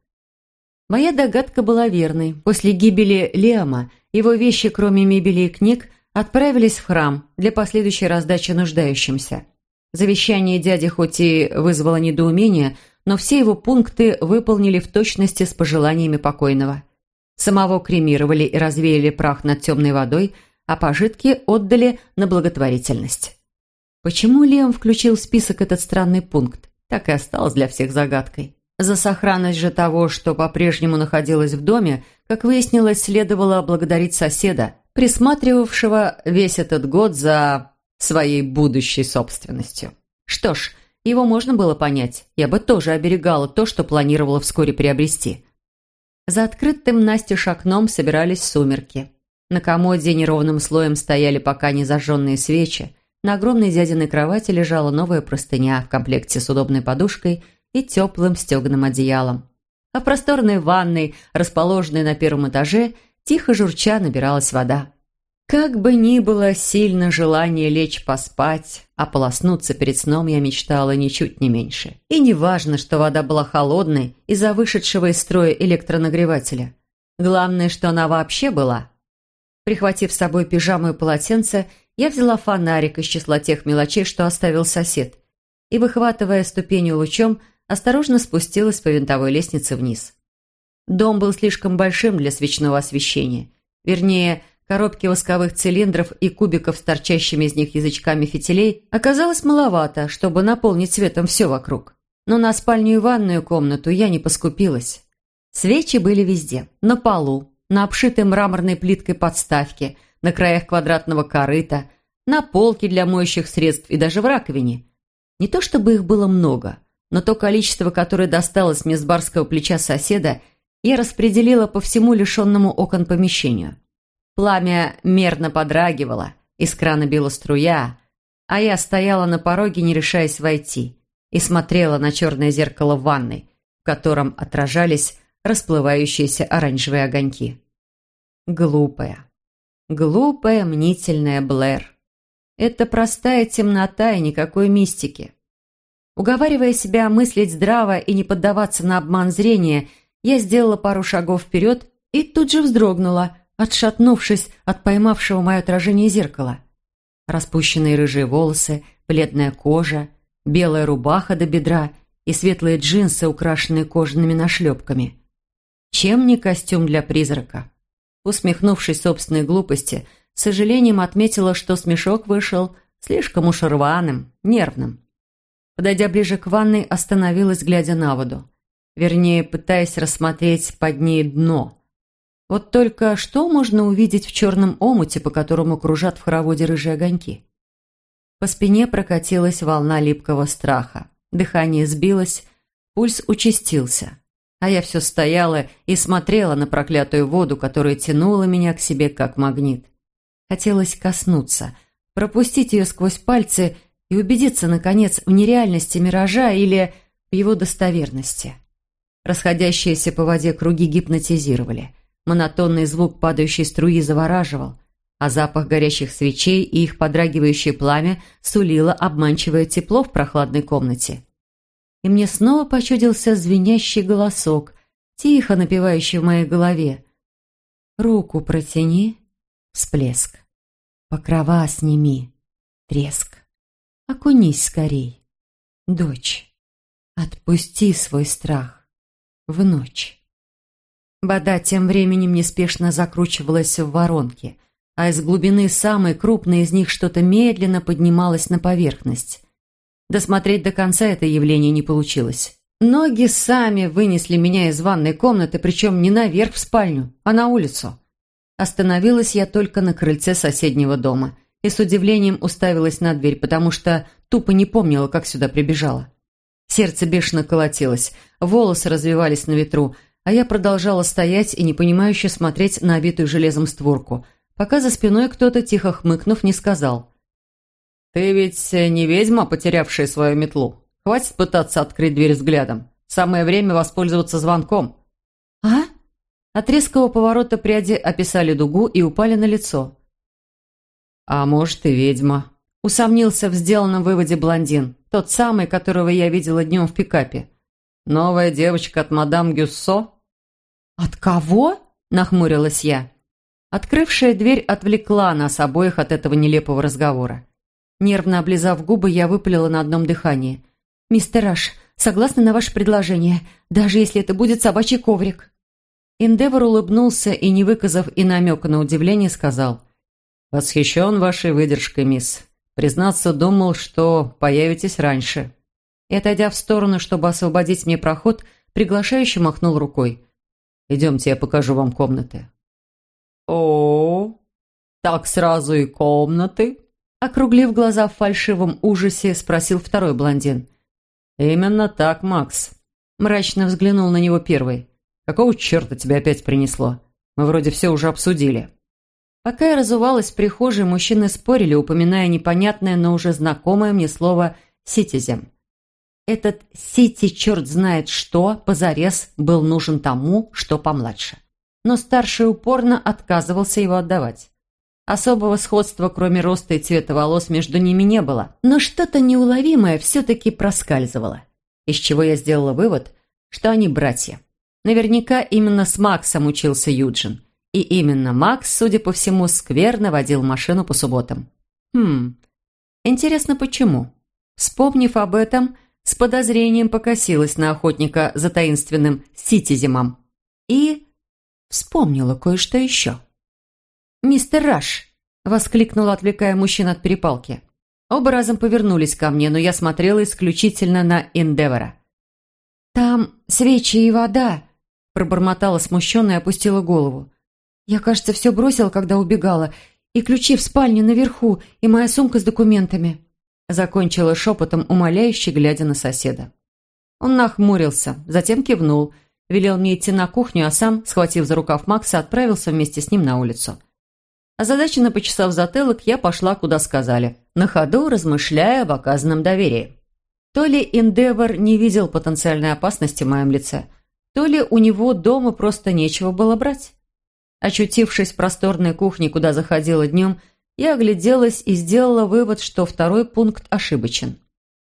Моя догадка была верной. После гибели Лиама его вещи, кроме мебели и книг, отправились в храм для последующей раздачи нуждающимся. Завещание дяди хоть и вызвало недоумение, но все его пункты выполнили в точности с пожеланиями покойного. Самого кремировали и развеяли прах над темной водой, а пожитки отдали на благотворительность. Почему Лем включил в список этот странный пункт, так и осталось для всех загадкой. За сохранность же того, что по-прежнему находилось в доме, как выяснилось, следовало благодарить соседа, присматривавшего весь этот год за своей будущей собственностью. Что ж, Его можно было понять. Я бы тоже оберегала то, что планировала вскоре приобрести. За открытым настежь окном собирались сумерки. На комоде неровным слоем стояли пока не зажженные свечи. На огромной дядиной кровати лежала новая простыня в комплекте с удобной подушкой и теплым стеганым одеялом. А в просторной ванной, расположенной на первом этаже, тихо журча набиралась вода. Как бы ни было сильно желание лечь поспать, а полоснуться перед сном я мечтала ничуть не меньше. И не важно, что вода была холодной из-за вышедшего из строя электронагревателя. Главное, что она вообще была. Прихватив с собой пижаму и полотенце, я взяла фонарик из числа тех мелочей, что оставил сосед, и, выхватывая ступенью лучом, осторожно спустилась по винтовой лестнице вниз. Дом был слишком большим для свечного освещения. Вернее, Коробки восковых цилиндров и кубиков с торчащими из них язычками фитилей оказалось маловато, чтобы наполнить светом все вокруг. Но на спальню и ванную комнату я не поскупилась. Свечи были везде. На полу, на обшитой мраморной плиткой подставке, на краях квадратного корыта, на полке для моющих средств и даже в раковине. Не то чтобы их было много, но то количество, которое досталось мне с барского плеча соседа, я распределила по всему лишенному окон помещению. Пламя мерно подрагивало, из крана струя, а я стояла на пороге, не решаясь войти, и смотрела на черное зеркало в ванной, в котором отражались расплывающиеся оранжевые огоньки. Глупая, глупая, мнительная Блэр. Это простая темнота и никакой мистики. Уговаривая себя мыслить здраво и не поддаваться на обман зрения, я сделала пару шагов вперед и тут же вздрогнула – отшатнувшись от поймавшего мое отражение зеркала. Распущенные рыжие волосы, бледная кожа, белая рубаха до бедра и светлые джинсы, украшенные кожаными нашлепками. Чем не костюм для призрака? Усмехнувшись собственной глупости, с сожалением отметила, что смешок вышел слишком уж рваным, нервным. Подойдя ближе к ванной, остановилась, глядя на воду. Вернее, пытаясь рассмотреть под ней дно – вот только что можно увидеть в черном омуте, по которому кружат в хороводе рыжие огоньки? По спине прокатилась волна липкого страха. Дыхание сбилось, пульс участился. А я все стояла и смотрела на проклятую воду, которая тянула меня к себе как магнит. Хотелось коснуться, пропустить ее сквозь пальцы и убедиться, наконец, в нереальности миража или в его достоверности. Расходящиеся по воде круги гипнотизировали. Монотонный звук падающей струи завораживал, а запах горящих свечей и их подрагивающее пламя сулило обманчивое тепло в прохладной комнате. И мне снова почудился звенящий голосок, тихо напевающий в моей голове. «Руку протяни, всплеск, покрова сними, треск, окунись скорей, дочь, отпусти свой страх в ночь». Вода тем временем неспешно закручивалась в воронке, а из глубины самой крупной из них что-то медленно поднималось на поверхность. Досмотреть до конца это явление не получилось. Ноги сами вынесли меня из ванной комнаты, причем не наверх в спальню, а на улицу. Остановилась я только на крыльце соседнего дома и с удивлением уставилась на дверь, потому что тупо не помнила, как сюда прибежала. Сердце бешено колотилось, волосы развивались на ветру, а я продолжала стоять и непонимающе смотреть на обитую железом створку, пока за спиной кто-то, тихо хмыкнув, не сказал. «Ты ведь не ведьма, потерявшая свою метлу. Хватит пытаться открыть дверь взглядом. Самое время воспользоваться звонком». «А?» От резкого поворота пряди описали дугу и упали на лицо. «А может, и ведьма», — усомнился в сделанном выводе блондин, тот самый, которого я видела днем в пикапе. «Новая девочка от мадам Гюссо?» «От кого?» – нахмурилась я. Открывшая дверь отвлекла нас обоих от этого нелепого разговора. Нервно облизав губы, я выпалила на одном дыхании. «Мистер Раш, согласна на ваше предложение, даже если это будет собачий коврик». Эндевор улыбнулся и, не выказав и намека на удивление, сказал. «Восхищен вашей выдержкой, мисс. Признаться, думал, что появитесь раньше». И, отойдя в сторону, чтобы освободить мне проход, приглашающе махнул рукой. Идемте, я покажу вам комнаты». «О, так сразу и комнаты?» Округлив глаза в фальшивом ужасе, спросил второй блондин. «Именно так, Макс», – мрачно взглянул на него первый. «Какого черта тебя опять принесло? Мы вроде все уже обсудили». Пока я разувалась в прихожей, мужчины спорили, упоминая непонятное, но уже знакомое мне слово «ситизем». Этот Сити черт знает что, позарез был нужен тому, что помладше. Но старший упорно отказывался его отдавать. Особого сходства, кроме роста и цвета волос, между ними не было, но что-то неуловимое все-таки проскальзывало. Из чего я сделала вывод, что они братья. Наверняка именно с Максом учился Юджин. И именно Макс, судя по всему, скверно водил машину по субботам. Хм, интересно, почему? Вспомнив об этом, с подозрением покосилась на охотника за таинственным ситиземом и вспомнила кое-что еще. «Мистер Раш!» – воскликнула, отвлекая мужчин от перепалки. Оба разом повернулись ко мне, но я смотрела исключительно на Эндевора. «Там свечи и вода», – пробормотала смущенно и опустила голову. «Я, кажется, все бросила, когда убегала, и ключи в спальне наверху, и моя сумка с документами», – закончила шепотом, умоляюще глядя на соседа. Он нахмурился, затем кивнул, велел мне идти на кухню, а сам, схватив за рукав Макса, отправился вместе с ним на улицу. Озадаченно почесав затылок, я пошла, куда сказали, на ходу размышляя об оказанном доверии. То ли Эндевор не видел потенциальной опасности в моем лице, то ли у него дома просто нечего было брать. Очутившись в просторной кухне, куда заходила днем, я огляделась и сделала вывод, что второй пункт ошибочен.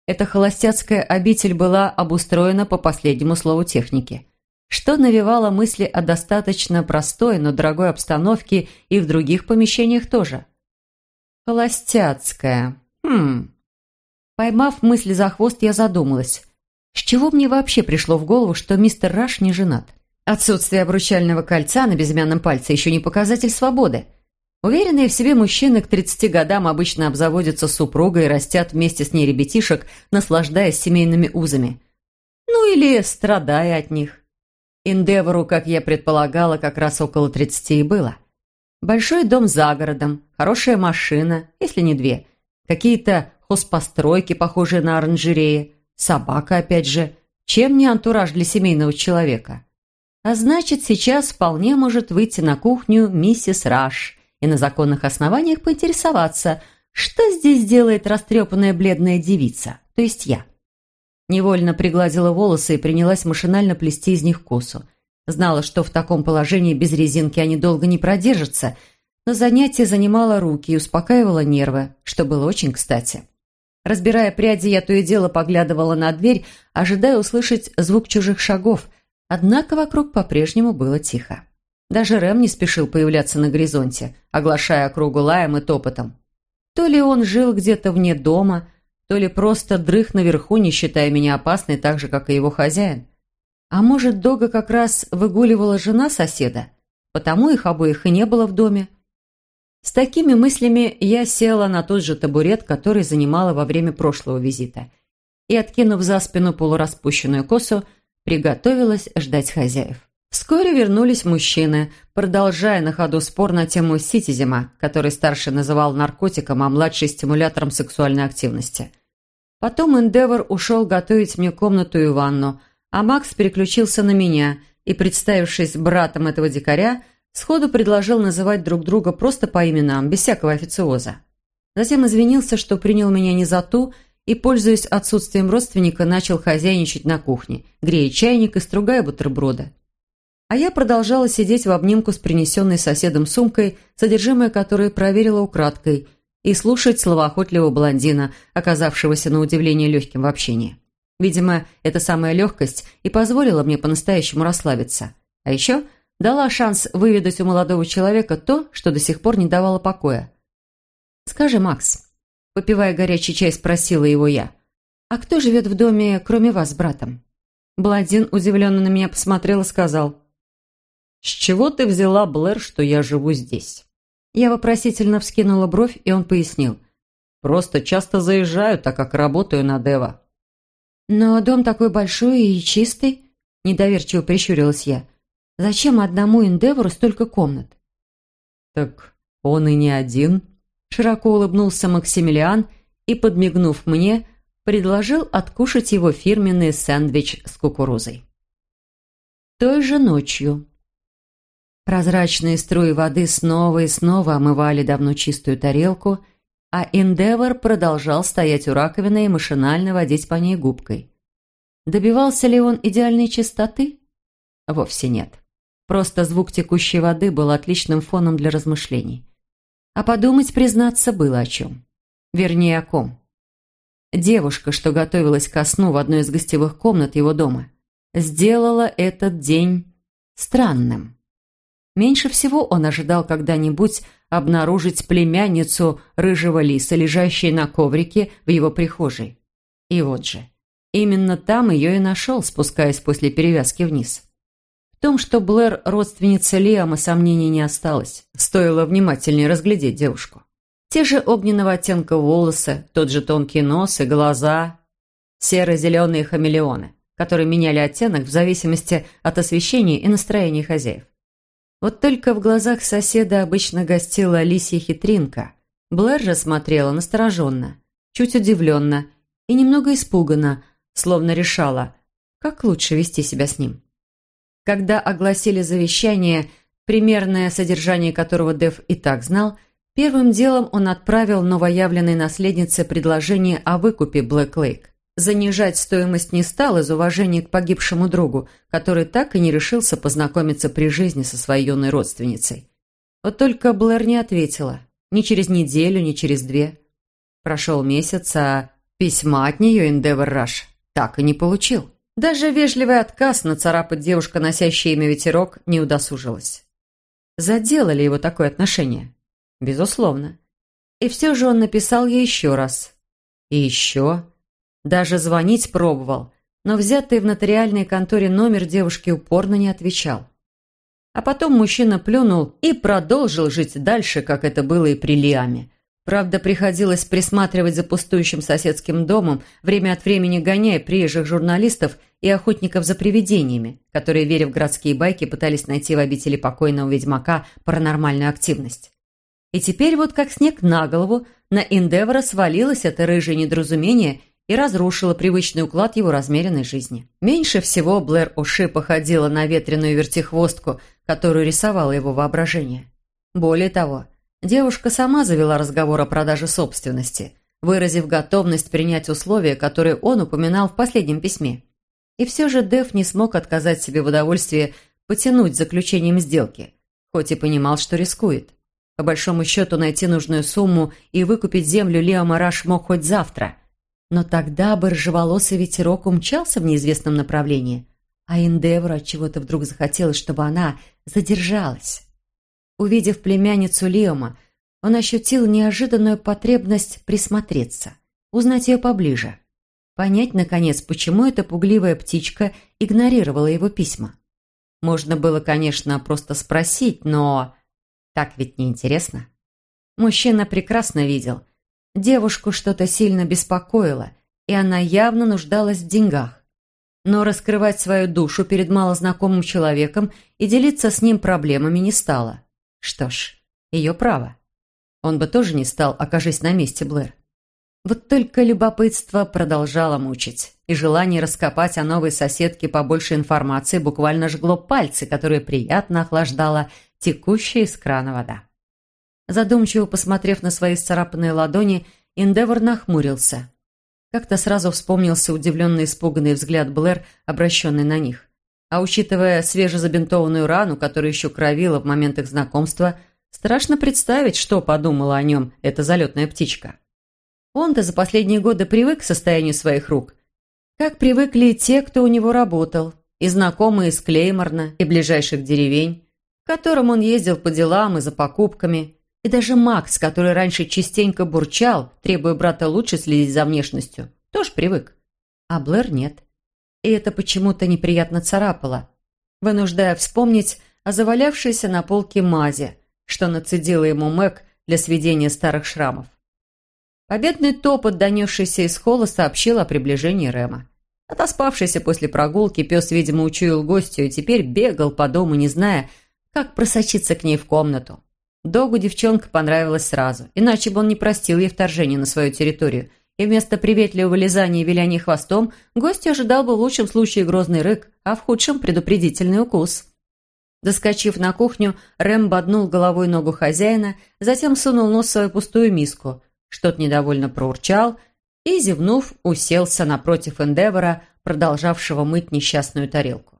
Эта холостяцкая обитель была обустроена по последнему слову техники – что навевало мысли о достаточно простой, но дорогой обстановке и в других помещениях тоже. Холостяцкая. Хм. Поймав мысли за хвост, я задумалась. С чего мне вообще пришло в голову, что мистер Раш не женат? Отсутствие обручального кольца на безымянном пальце еще не показатель свободы. Уверенные в себе мужчины к 30 годам обычно обзаводятся супругой и растят вместе с ней ребятишек, наслаждаясь семейными узами. Ну или страдая от них. Индевору, как я предполагала, как раз около тридцати и было. Большой дом за городом, хорошая машина, если не две, какие-то хозпостройки, похожие на оранжереи, собака, опять же. Чем не антураж для семейного человека? А значит, сейчас вполне может выйти на кухню миссис Раш и на законных основаниях поинтересоваться, что здесь делает растрепанная бледная девица, то есть я. Невольно пригладила волосы и принялась машинально плести из них косу. Знала, что в таком положении без резинки они долго не продержатся, но занятие занимало руки и успокаивало нервы, что было очень кстати. Разбирая пряди, я то и дело поглядывала на дверь, ожидая услышать звук чужих шагов, однако вокруг по-прежнему было тихо. Даже Рэм не спешил появляться на горизонте, оглашая округу лаем и топотом. То ли он жил где-то вне дома, то ли просто дрых наверху, не считая меня опасной, так же, как и его хозяин. А может, Дога как раз выгуливала жена соседа, потому их обоих и не было в доме. С такими мыслями я села на тот же табурет, который занимала во время прошлого визита, и, откинув за спину полураспущенную косу, приготовилась ждать хозяев. Вскоре вернулись мужчины, продолжая на ходу спор на тему ситизема, который старший называл наркотиком, а младший – стимулятором сексуальной активности. Потом Эндевор ушел готовить мне комнату и ванну, а Макс переключился на меня и, представившись братом этого дикаря, сходу предложил называть друг друга просто по именам, без всякого официоза. Затем извинился, что принял меня не за ту, и, пользуясь отсутствием родственника, начал хозяйничать на кухне, грея чайник и стругая бутерброды а я продолжала сидеть в обнимку с принесенной соседом сумкой, содержимое которой проверила украдкой, и слушать словоохотливого блондина, оказавшегося на удивление легким в общении. Видимо, эта самая легкость и позволила мне по-настоящему расслабиться. А еще дала шанс выведать у молодого человека то, что до сих пор не давало покоя. «Скажи, Макс», — попивая горячий чай, спросила его я, «а кто живет в доме, кроме вас с братом?» Блондин удивленно на меня посмотрел и сказал, «С чего ты взяла, Блэр, что я живу здесь?» Я вопросительно вскинула бровь, и он пояснил. «Просто часто заезжаю, так как работаю на Дева». «Но дом такой большой и чистый», – недоверчиво прищурилась я. «Зачем одному Эндевору столько комнат?» «Так он и не один», – широко улыбнулся Максимилиан и, подмигнув мне, предложил откушать его фирменный сэндвич с кукурузой. Той же ночью. Прозрачные струи воды снова и снова омывали давно чистую тарелку, а Эндевор продолжал стоять у раковины и машинально водить по ней губкой. Добивался ли он идеальной чистоты? Вовсе нет. Просто звук текущей воды был отличным фоном для размышлений. А подумать, признаться, было о чем. Вернее, о ком. Девушка, что готовилась ко сну в одной из гостевых комнат его дома, сделала этот день странным. Меньше всего он ожидал когда-нибудь обнаружить племянницу рыжего лиса, лежащей на коврике в его прихожей. И вот же, именно там ее и нашел, спускаясь после перевязки вниз том, что Блэр родственница Лиама, сомнений не осталось. Стоило внимательнее разглядеть девушку. Те же огненного оттенка волосы, тот же тонкий нос и глаза, серо-зеленые хамелеоны, которые меняли оттенок в зависимости от освещения и настроения хозяев. Вот только в глазах соседа обычно гостила лисья хитринка. Блэр же смотрела настороженно, чуть удивленно и немного испуганно, словно решала, как лучше вести себя с ним. Когда огласили завещание, примерное содержание которого Дев и так знал, первым делом он отправил новоявленной наследнице предложение о выкупе Блэк Лейк. Занижать стоимость не стал из уважения к погибшему другу, который так и не решился познакомиться при жизни со своей юной родственницей. Вот только Блэр не ответила. Ни через неделю, ни через две. Прошел месяц, а письма от нее Эндевор Раш так и не получил. Даже вежливый отказ нацарапать девушка, носящая имя Ветерок, не удосужилась. Задело ли его такое отношение? Безусловно. И все же он написал ей еще раз. И еще. Даже звонить пробовал, но взятый в нотариальной конторе номер девушки упорно не отвечал. А потом мужчина плюнул и продолжил жить дальше, как это было и при Лиаме. Правда, приходилось присматривать за пустующим соседским домом, время от времени гоняя приезжих журналистов и охотников за привидениями, которые, веря в городские байки, пытались найти в обители покойного ведьмака паранормальную активность. И теперь вот как снег на голову на Эндевора свалилось это рыжее недоразумение и разрушило привычный уклад его размеренной жизни. Меньше всего Блэр Уши походила на ветреную вертихвостку, которую рисовало его воображение. Более того, Девушка сама завела разговор о продаже собственности, выразив готовность принять условия, которые он упоминал в последнем письме. И все же Дев не смог отказать себе в удовольствии потянуть заключением сделки, хоть и понимал, что рискует. По большому счету найти нужную сумму и выкупить землю Лео Мараш мог хоть завтра. Но тогда бы рыжеволосый ветерок умчался в неизвестном направлении, а Эндевру от чего-то вдруг захотелось, чтобы она задержалась. Увидев племянницу Лиома, он ощутил неожиданную потребность присмотреться, узнать ее поближе. Понять, наконец, почему эта пугливая птичка игнорировала его письма. Можно было, конечно, просто спросить, но... Так ведь неинтересно. Мужчина прекрасно видел. Девушку что-то сильно беспокоило, и она явно нуждалась в деньгах. Но раскрывать свою душу перед малознакомым человеком и делиться с ним проблемами не стала. Что ж, ее право. Он бы тоже не стал, окажись на месте Блэр. Вот только любопытство продолжало мучить, и желание раскопать о новой соседке побольше информации буквально жгло пальцы, которые приятно охлаждала текущая из крана вода. Задумчиво посмотрев на свои сцарапанные ладони, Эндевор нахмурился. Как-то сразу вспомнился удивленный испуганный взгляд Блэр, обращенный на них. А учитывая свежезабинтованную рану, которая еще кровила в момент их знакомства, страшно представить, что подумала о нем эта залетная птичка. Он-то за последние годы привык к состоянию своих рук. Как привыкли и те, кто у него работал, и знакомые из Клейморна и ближайших деревень, к которым он ездил по делам и за покупками, и даже Макс, который раньше частенько бурчал, требуя брата лучше следить за внешностью, тоже привык. А Блэр нет и это почему-то неприятно царапало, вынуждая вспомнить о завалявшейся на полке мазе, что нацедила ему Мэг для сведения старых шрамов. Победный топот, донесшийся из холла, сообщил о приближении Рема. Отоспавшийся после прогулки, пес, видимо, учуял гостью и теперь бегал по дому, не зная, как просочиться к ней в комнату. Догу девчонка понравилась сразу, иначе бы он не простил ей вторжение на свою территорию и вместо приветливого лизания и виляния хвостом гость ожидал бы в лучшем случае грозный рык, а в худшем – предупредительный укус. Доскочив на кухню, Рэм боднул головой ногу хозяина, затем сунул нос в свою пустую миску, что-то недовольно проурчал и, зевнув, уселся напротив Эндевора, продолжавшего мыть несчастную тарелку.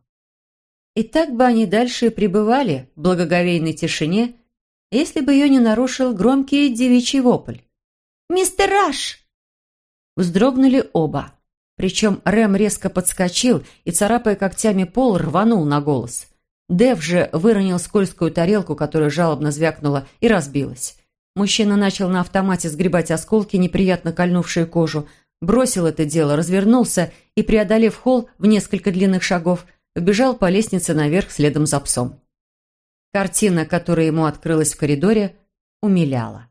И так бы они дальше и пребывали в благоговейной тишине, если бы ее не нарушил громкий девичий вопль. «Мистер Раш!» Вздрогнули оба. Причем Рэм резко подскочил и, царапая когтями пол, рванул на голос. Дэв же выронил скользкую тарелку, которая жалобно звякнула и разбилась. Мужчина начал на автомате сгребать осколки, неприятно кольнувшие кожу, бросил это дело, развернулся и, преодолев холл в несколько длинных шагов, побежал по лестнице наверх следом за псом. Картина, которая ему открылась в коридоре, умиляла.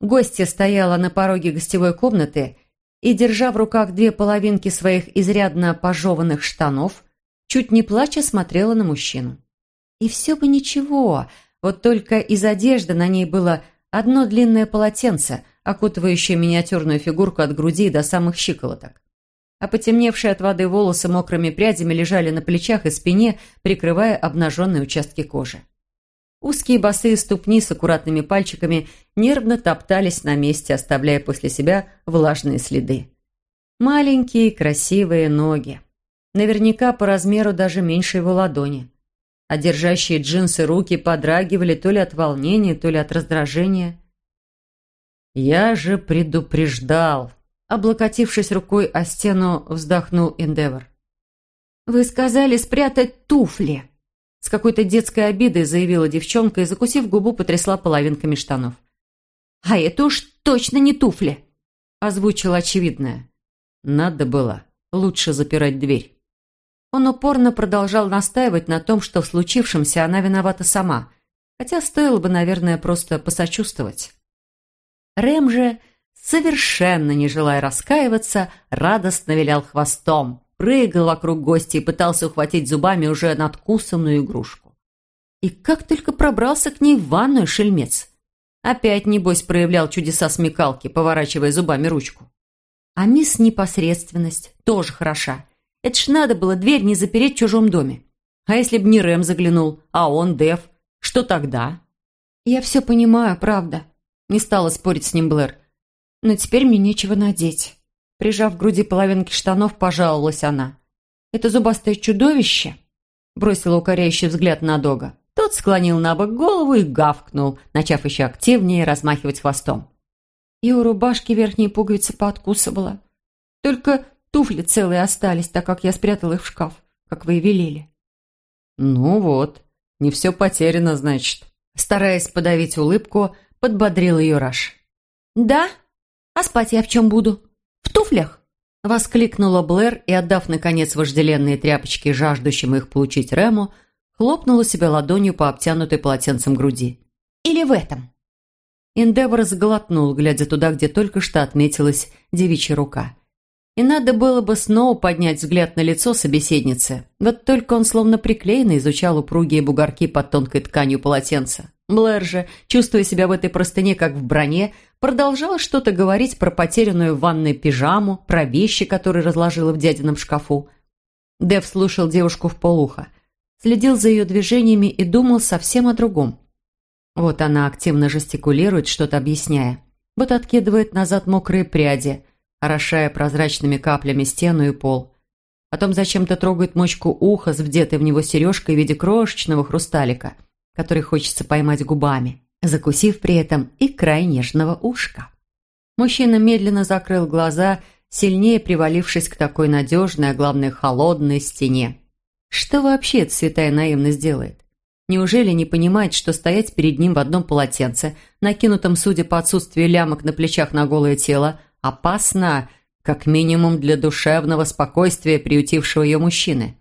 Гостья стояла на пороге гостевой комнаты и, держа в руках две половинки своих изрядно пожеванных штанов, чуть не плача смотрела на мужчину. И все бы ничего, вот только из одежды на ней было одно длинное полотенце, окутывающее миниатюрную фигурку от груди до самых щиколоток. А потемневшие от воды волосы мокрыми прядями лежали на плечах и спине, прикрывая обнаженные участки кожи. Узкие босые ступни с аккуратными пальчиками нервно топтались на месте, оставляя после себя влажные следы. Маленькие красивые ноги. Наверняка по размеру даже меньше его ладони. А держащие джинсы руки подрагивали то ли от волнения, то ли от раздражения. «Я же предупреждал!» Облокотившись рукой о стену, вздохнул Эндевор. «Вы сказали спрятать туфли!» С какой-то детской обидой заявила девчонка и, закусив губу, потрясла половинками штанов. «А это уж точно не туфли!» Озвучила очевидное. «Надо было лучше запирать дверь». Он упорно продолжал настаивать на том, что в случившемся она виновата сама, хотя стоило бы, наверное, просто посочувствовать. Рэм же, совершенно не желая раскаиваться, радостно вилял хвостом, прыгал вокруг гостя и пытался ухватить зубами уже надкусанную игрушку. И как только пробрался к ней в ванную шельмец. Опять, небось, проявлял чудеса смекалки, поворачивая зубами ручку. А мисс Непосредственность тоже хороша. Это ж надо было дверь не запереть в чужом доме. А если б не Рэм заглянул, а он Дэв, что тогда? Я все понимаю, правда. Не стала спорить с ним Блэр. Но теперь мне нечего надеть. Прижав к груди половинки штанов, пожаловалась она. «Это зубастое чудовище?» Бросила укоряющий взгляд на Дога. Тот склонил на бок голову и гавкнул, начав еще активнее размахивать хвостом. И у рубашки верхние пуговицы пооткусывала. Только туфли целые остались, так как я спрятала их в шкаф, как вы и велели. «Ну вот, не все потеряно, значит». Стараясь подавить улыбку, подбодрил ее Раш. «Да? А спать я в чем буду?» В туфлях?» Воскликнула Блэр и, отдав, наконец, вожделенные тряпочки жаждущим их получить Рэму, хлопнула себя ладонью по обтянутой полотенцем груди. «Или в этом?» Эндевор сглотнул, глядя туда, где только что отметилась девичья рука. И надо было бы снова поднять взгляд на лицо собеседницы. Вот только он словно приклеенно изучал упругие бугорки под тонкой тканью полотенца. Блэр же, чувствуя себя в этой простыне, как в броне, продолжала что-то говорить про потерянную в ванной пижаму, про вещи, которые разложила в дядином шкафу. Дэв слушал девушку в полухо, следил за ее движениями и думал совсем о другом. Вот она активно жестикулирует, что-то объясняя. Вот откидывает назад мокрые пряди, орошая прозрачными каплями стену и пол. Потом зачем-то трогает мочку уха с вдетой в него сережкой в виде крошечного хрусталика, который хочется поймать губами, закусив при этом и край нежного ушка. Мужчина медленно закрыл глаза, сильнее привалившись к такой надежной, а главное холодной стене. Что вообще эта святая наивность делает? Неужели не понимает, что стоять перед ним в одном полотенце, накинутом, судя по отсутствию лямок на плечах на голое тело, опасно, как минимум для душевного спокойствия приютившего ее мужчины.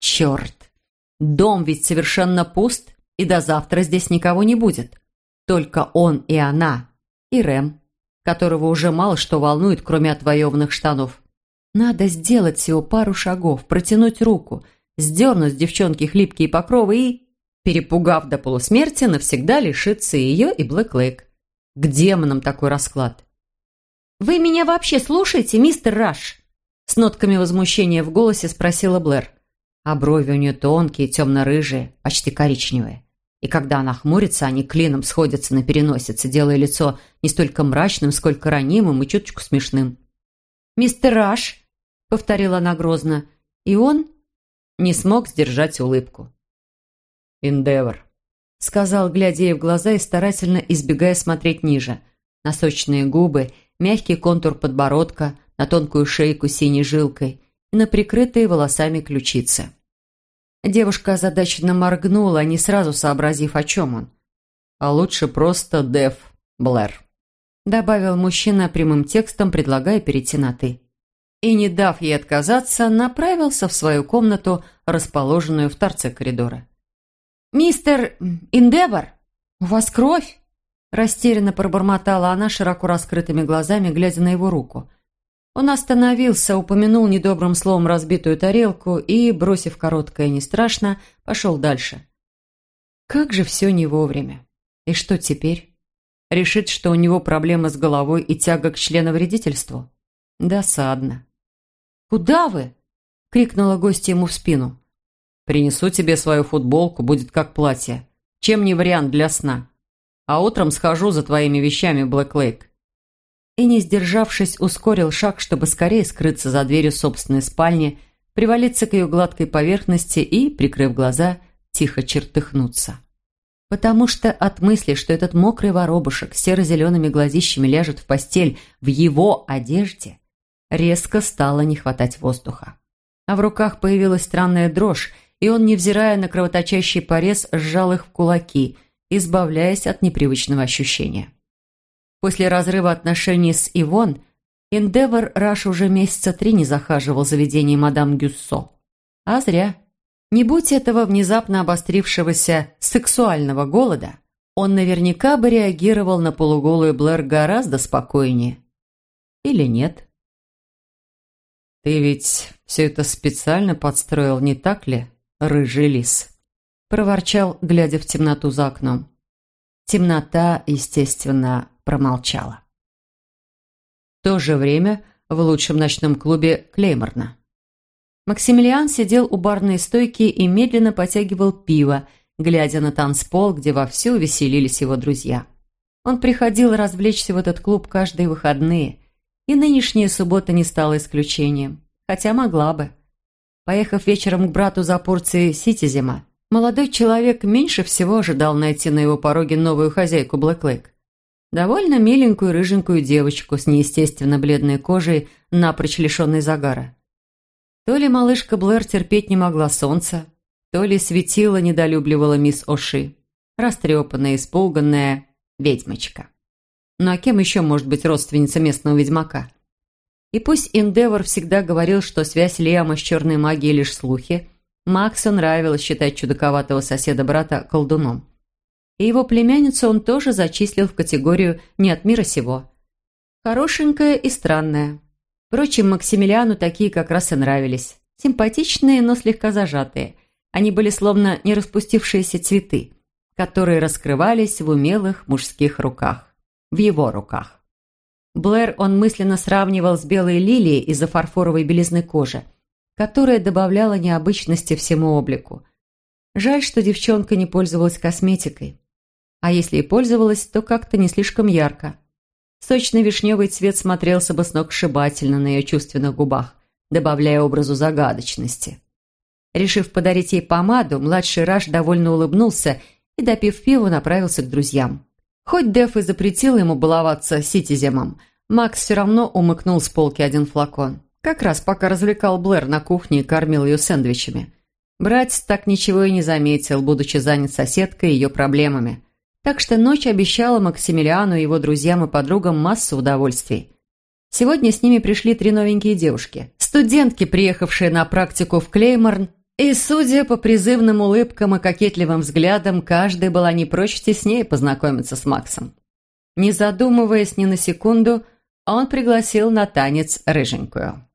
Черт! Дом ведь совершенно пуст, и до завтра здесь никого не будет. Только он и она, и Рэм, которого уже мало что волнует, кроме отвоеванных штанов. Надо сделать всего пару шагов, протянуть руку, сдернуть с девчонки хлипкие покровы и, перепугав до полусмерти, навсегда лишиться ее и Блэк Лейк. К демонам такой расклад. вы меня вообще слушаете, мистер Раш?» С нотками возмущения в голосе спросила Блэр. А брови у нее тонкие, темно-рыжие, почти коричневые. И когда она хмурится, они клином сходятся на переносице, делая лицо не столько мрачным, сколько ранимым и чуточку смешным. «Мистер Раш», — повторила она грозно, и он не смог сдержать улыбку. «Индевор», — сказал, глядя ей в глаза и старательно избегая смотреть ниже. На сочные губы, мягкий контур подбородка, на тонкую шейку синей жилкой и на прикрытые волосами ключицы. Девушка озадаченно моргнула, не сразу сообразив, о чем он. «А лучше просто Дев Блэр», — добавил мужчина прямым текстом, предлагая перейти на «ты». И, не дав ей отказаться, направился в свою комнату, расположенную в торце коридора. «Мистер Индевор, у вас кровь?» Растерянно пробормотала она широко раскрытыми глазами, глядя на его руку. Он остановился, упомянул недобрым словом разбитую тарелку и, бросив короткое «не страшно», пошел дальше. Как же все не вовремя. И что теперь? Решит, что у него проблемы с головой и тяга к членовредительству? Досадно. «Куда вы?» — крикнула гостья ему в спину. Принесу тебе свою футболку, будет как платье. Чем не вариант для сна. А утром схожу за твоими вещами Блэк Лейк». И, не сдержавшись, ускорил шаг, чтобы скорее скрыться за дверью собственной спальни, привалиться к ее гладкой поверхности и, прикрыв глаза, тихо чертыхнуться. Потому что от мысли, что этот мокрый воробушек с серо-зелеными глазищами ляжет в постель в его одежде, резко стало не хватать воздуха. А в руках появилась странная дрожь, и он, невзирая на кровоточащий порез, сжал их в кулаки, избавляясь от непривычного ощущения. После разрыва отношений с Ивон, Эндевор Раш уже месяца три не захаживал в заведение мадам Гюссо. А зря. Не будь этого внезапно обострившегося сексуального голода, он наверняка бы реагировал на полуголую Блэр гораздо спокойнее. Или нет? «Ты ведь все это специально подстроил, не так ли?» рыжий лис», – проворчал, глядя в темноту за окном. Темнота, естественно, промолчала. В то же время в лучшем ночном клубе Клейморна. Максимилиан сидел у барной стойки и медленно потягивал пиво, глядя на танцпол, где вовсю веселились его друзья. Он приходил развлечься в этот клуб каждые выходные, и нынешняя суббота не стала исключением, хотя могла бы. Поехав вечером к брату за порцией ситизема, молодой человек меньше всего ожидал найти на его пороге новую хозяйку Блэк Довольно миленькую рыженькую девочку с неестественно бледной кожей, напрочь лишенной загара. То ли малышка Блэр терпеть не могла солнца, то ли светило недолюбливала мисс Оши, растрепанная, испуганная ведьмочка. Ну а кем еще может быть родственница местного ведьмака? И пусть Индевор всегда говорил, что связь Лиама с черной магией лишь слухи, Максу нравилось считать чудаковатого соседа-брата колдуном. И его племянницу он тоже зачислил в категорию «не от мира сего». Хорошенькая и странная. Впрочем, Максимилиану такие как раз и нравились. Симпатичные, но слегка зажатые. Они были словно не распустившиеся цветы, которые раскрывались в умелых мужских руках. В его руках. Блэр он мысленно сравнивал с белой лилией из-за фарфоровой белизны кожи, которая добавляла необычности всему облику. Жаль, что девчонка не пользовалась косметикой. А если и пользовалась, то как-то не слишком ярко. Сочный вишневый цвет смотрелся бы сногсшибательно на ее чувственных губах, добавляя образу загадочности. Решив подарить ей помаду, младший Раш довольно улыбнулся и, допив пива, направился к друзьям. Хоть Деф и запретил ему баловаться ситиземом, Макс все равно умыкнул с полки один флакон. Как раз пока развлекал Блэр на кухне и кормил ее сэндвичами. Братец так ничего и не заметил, будучи занят соседкой и ее проблемами. Так что ночь обещала Максимилиану и его друзьям и подругам массу удовольствий. Сегодня с ними пришли три новенькие девушки. Студентки, приехавшие на практику в Клейморн и, судя по призывным улыбкам и кокетливым взглядам, каждая была не прочь теснее познакомиться с Максом. Не задумываясь ни на секунду, он пригласил на танец рыженькую.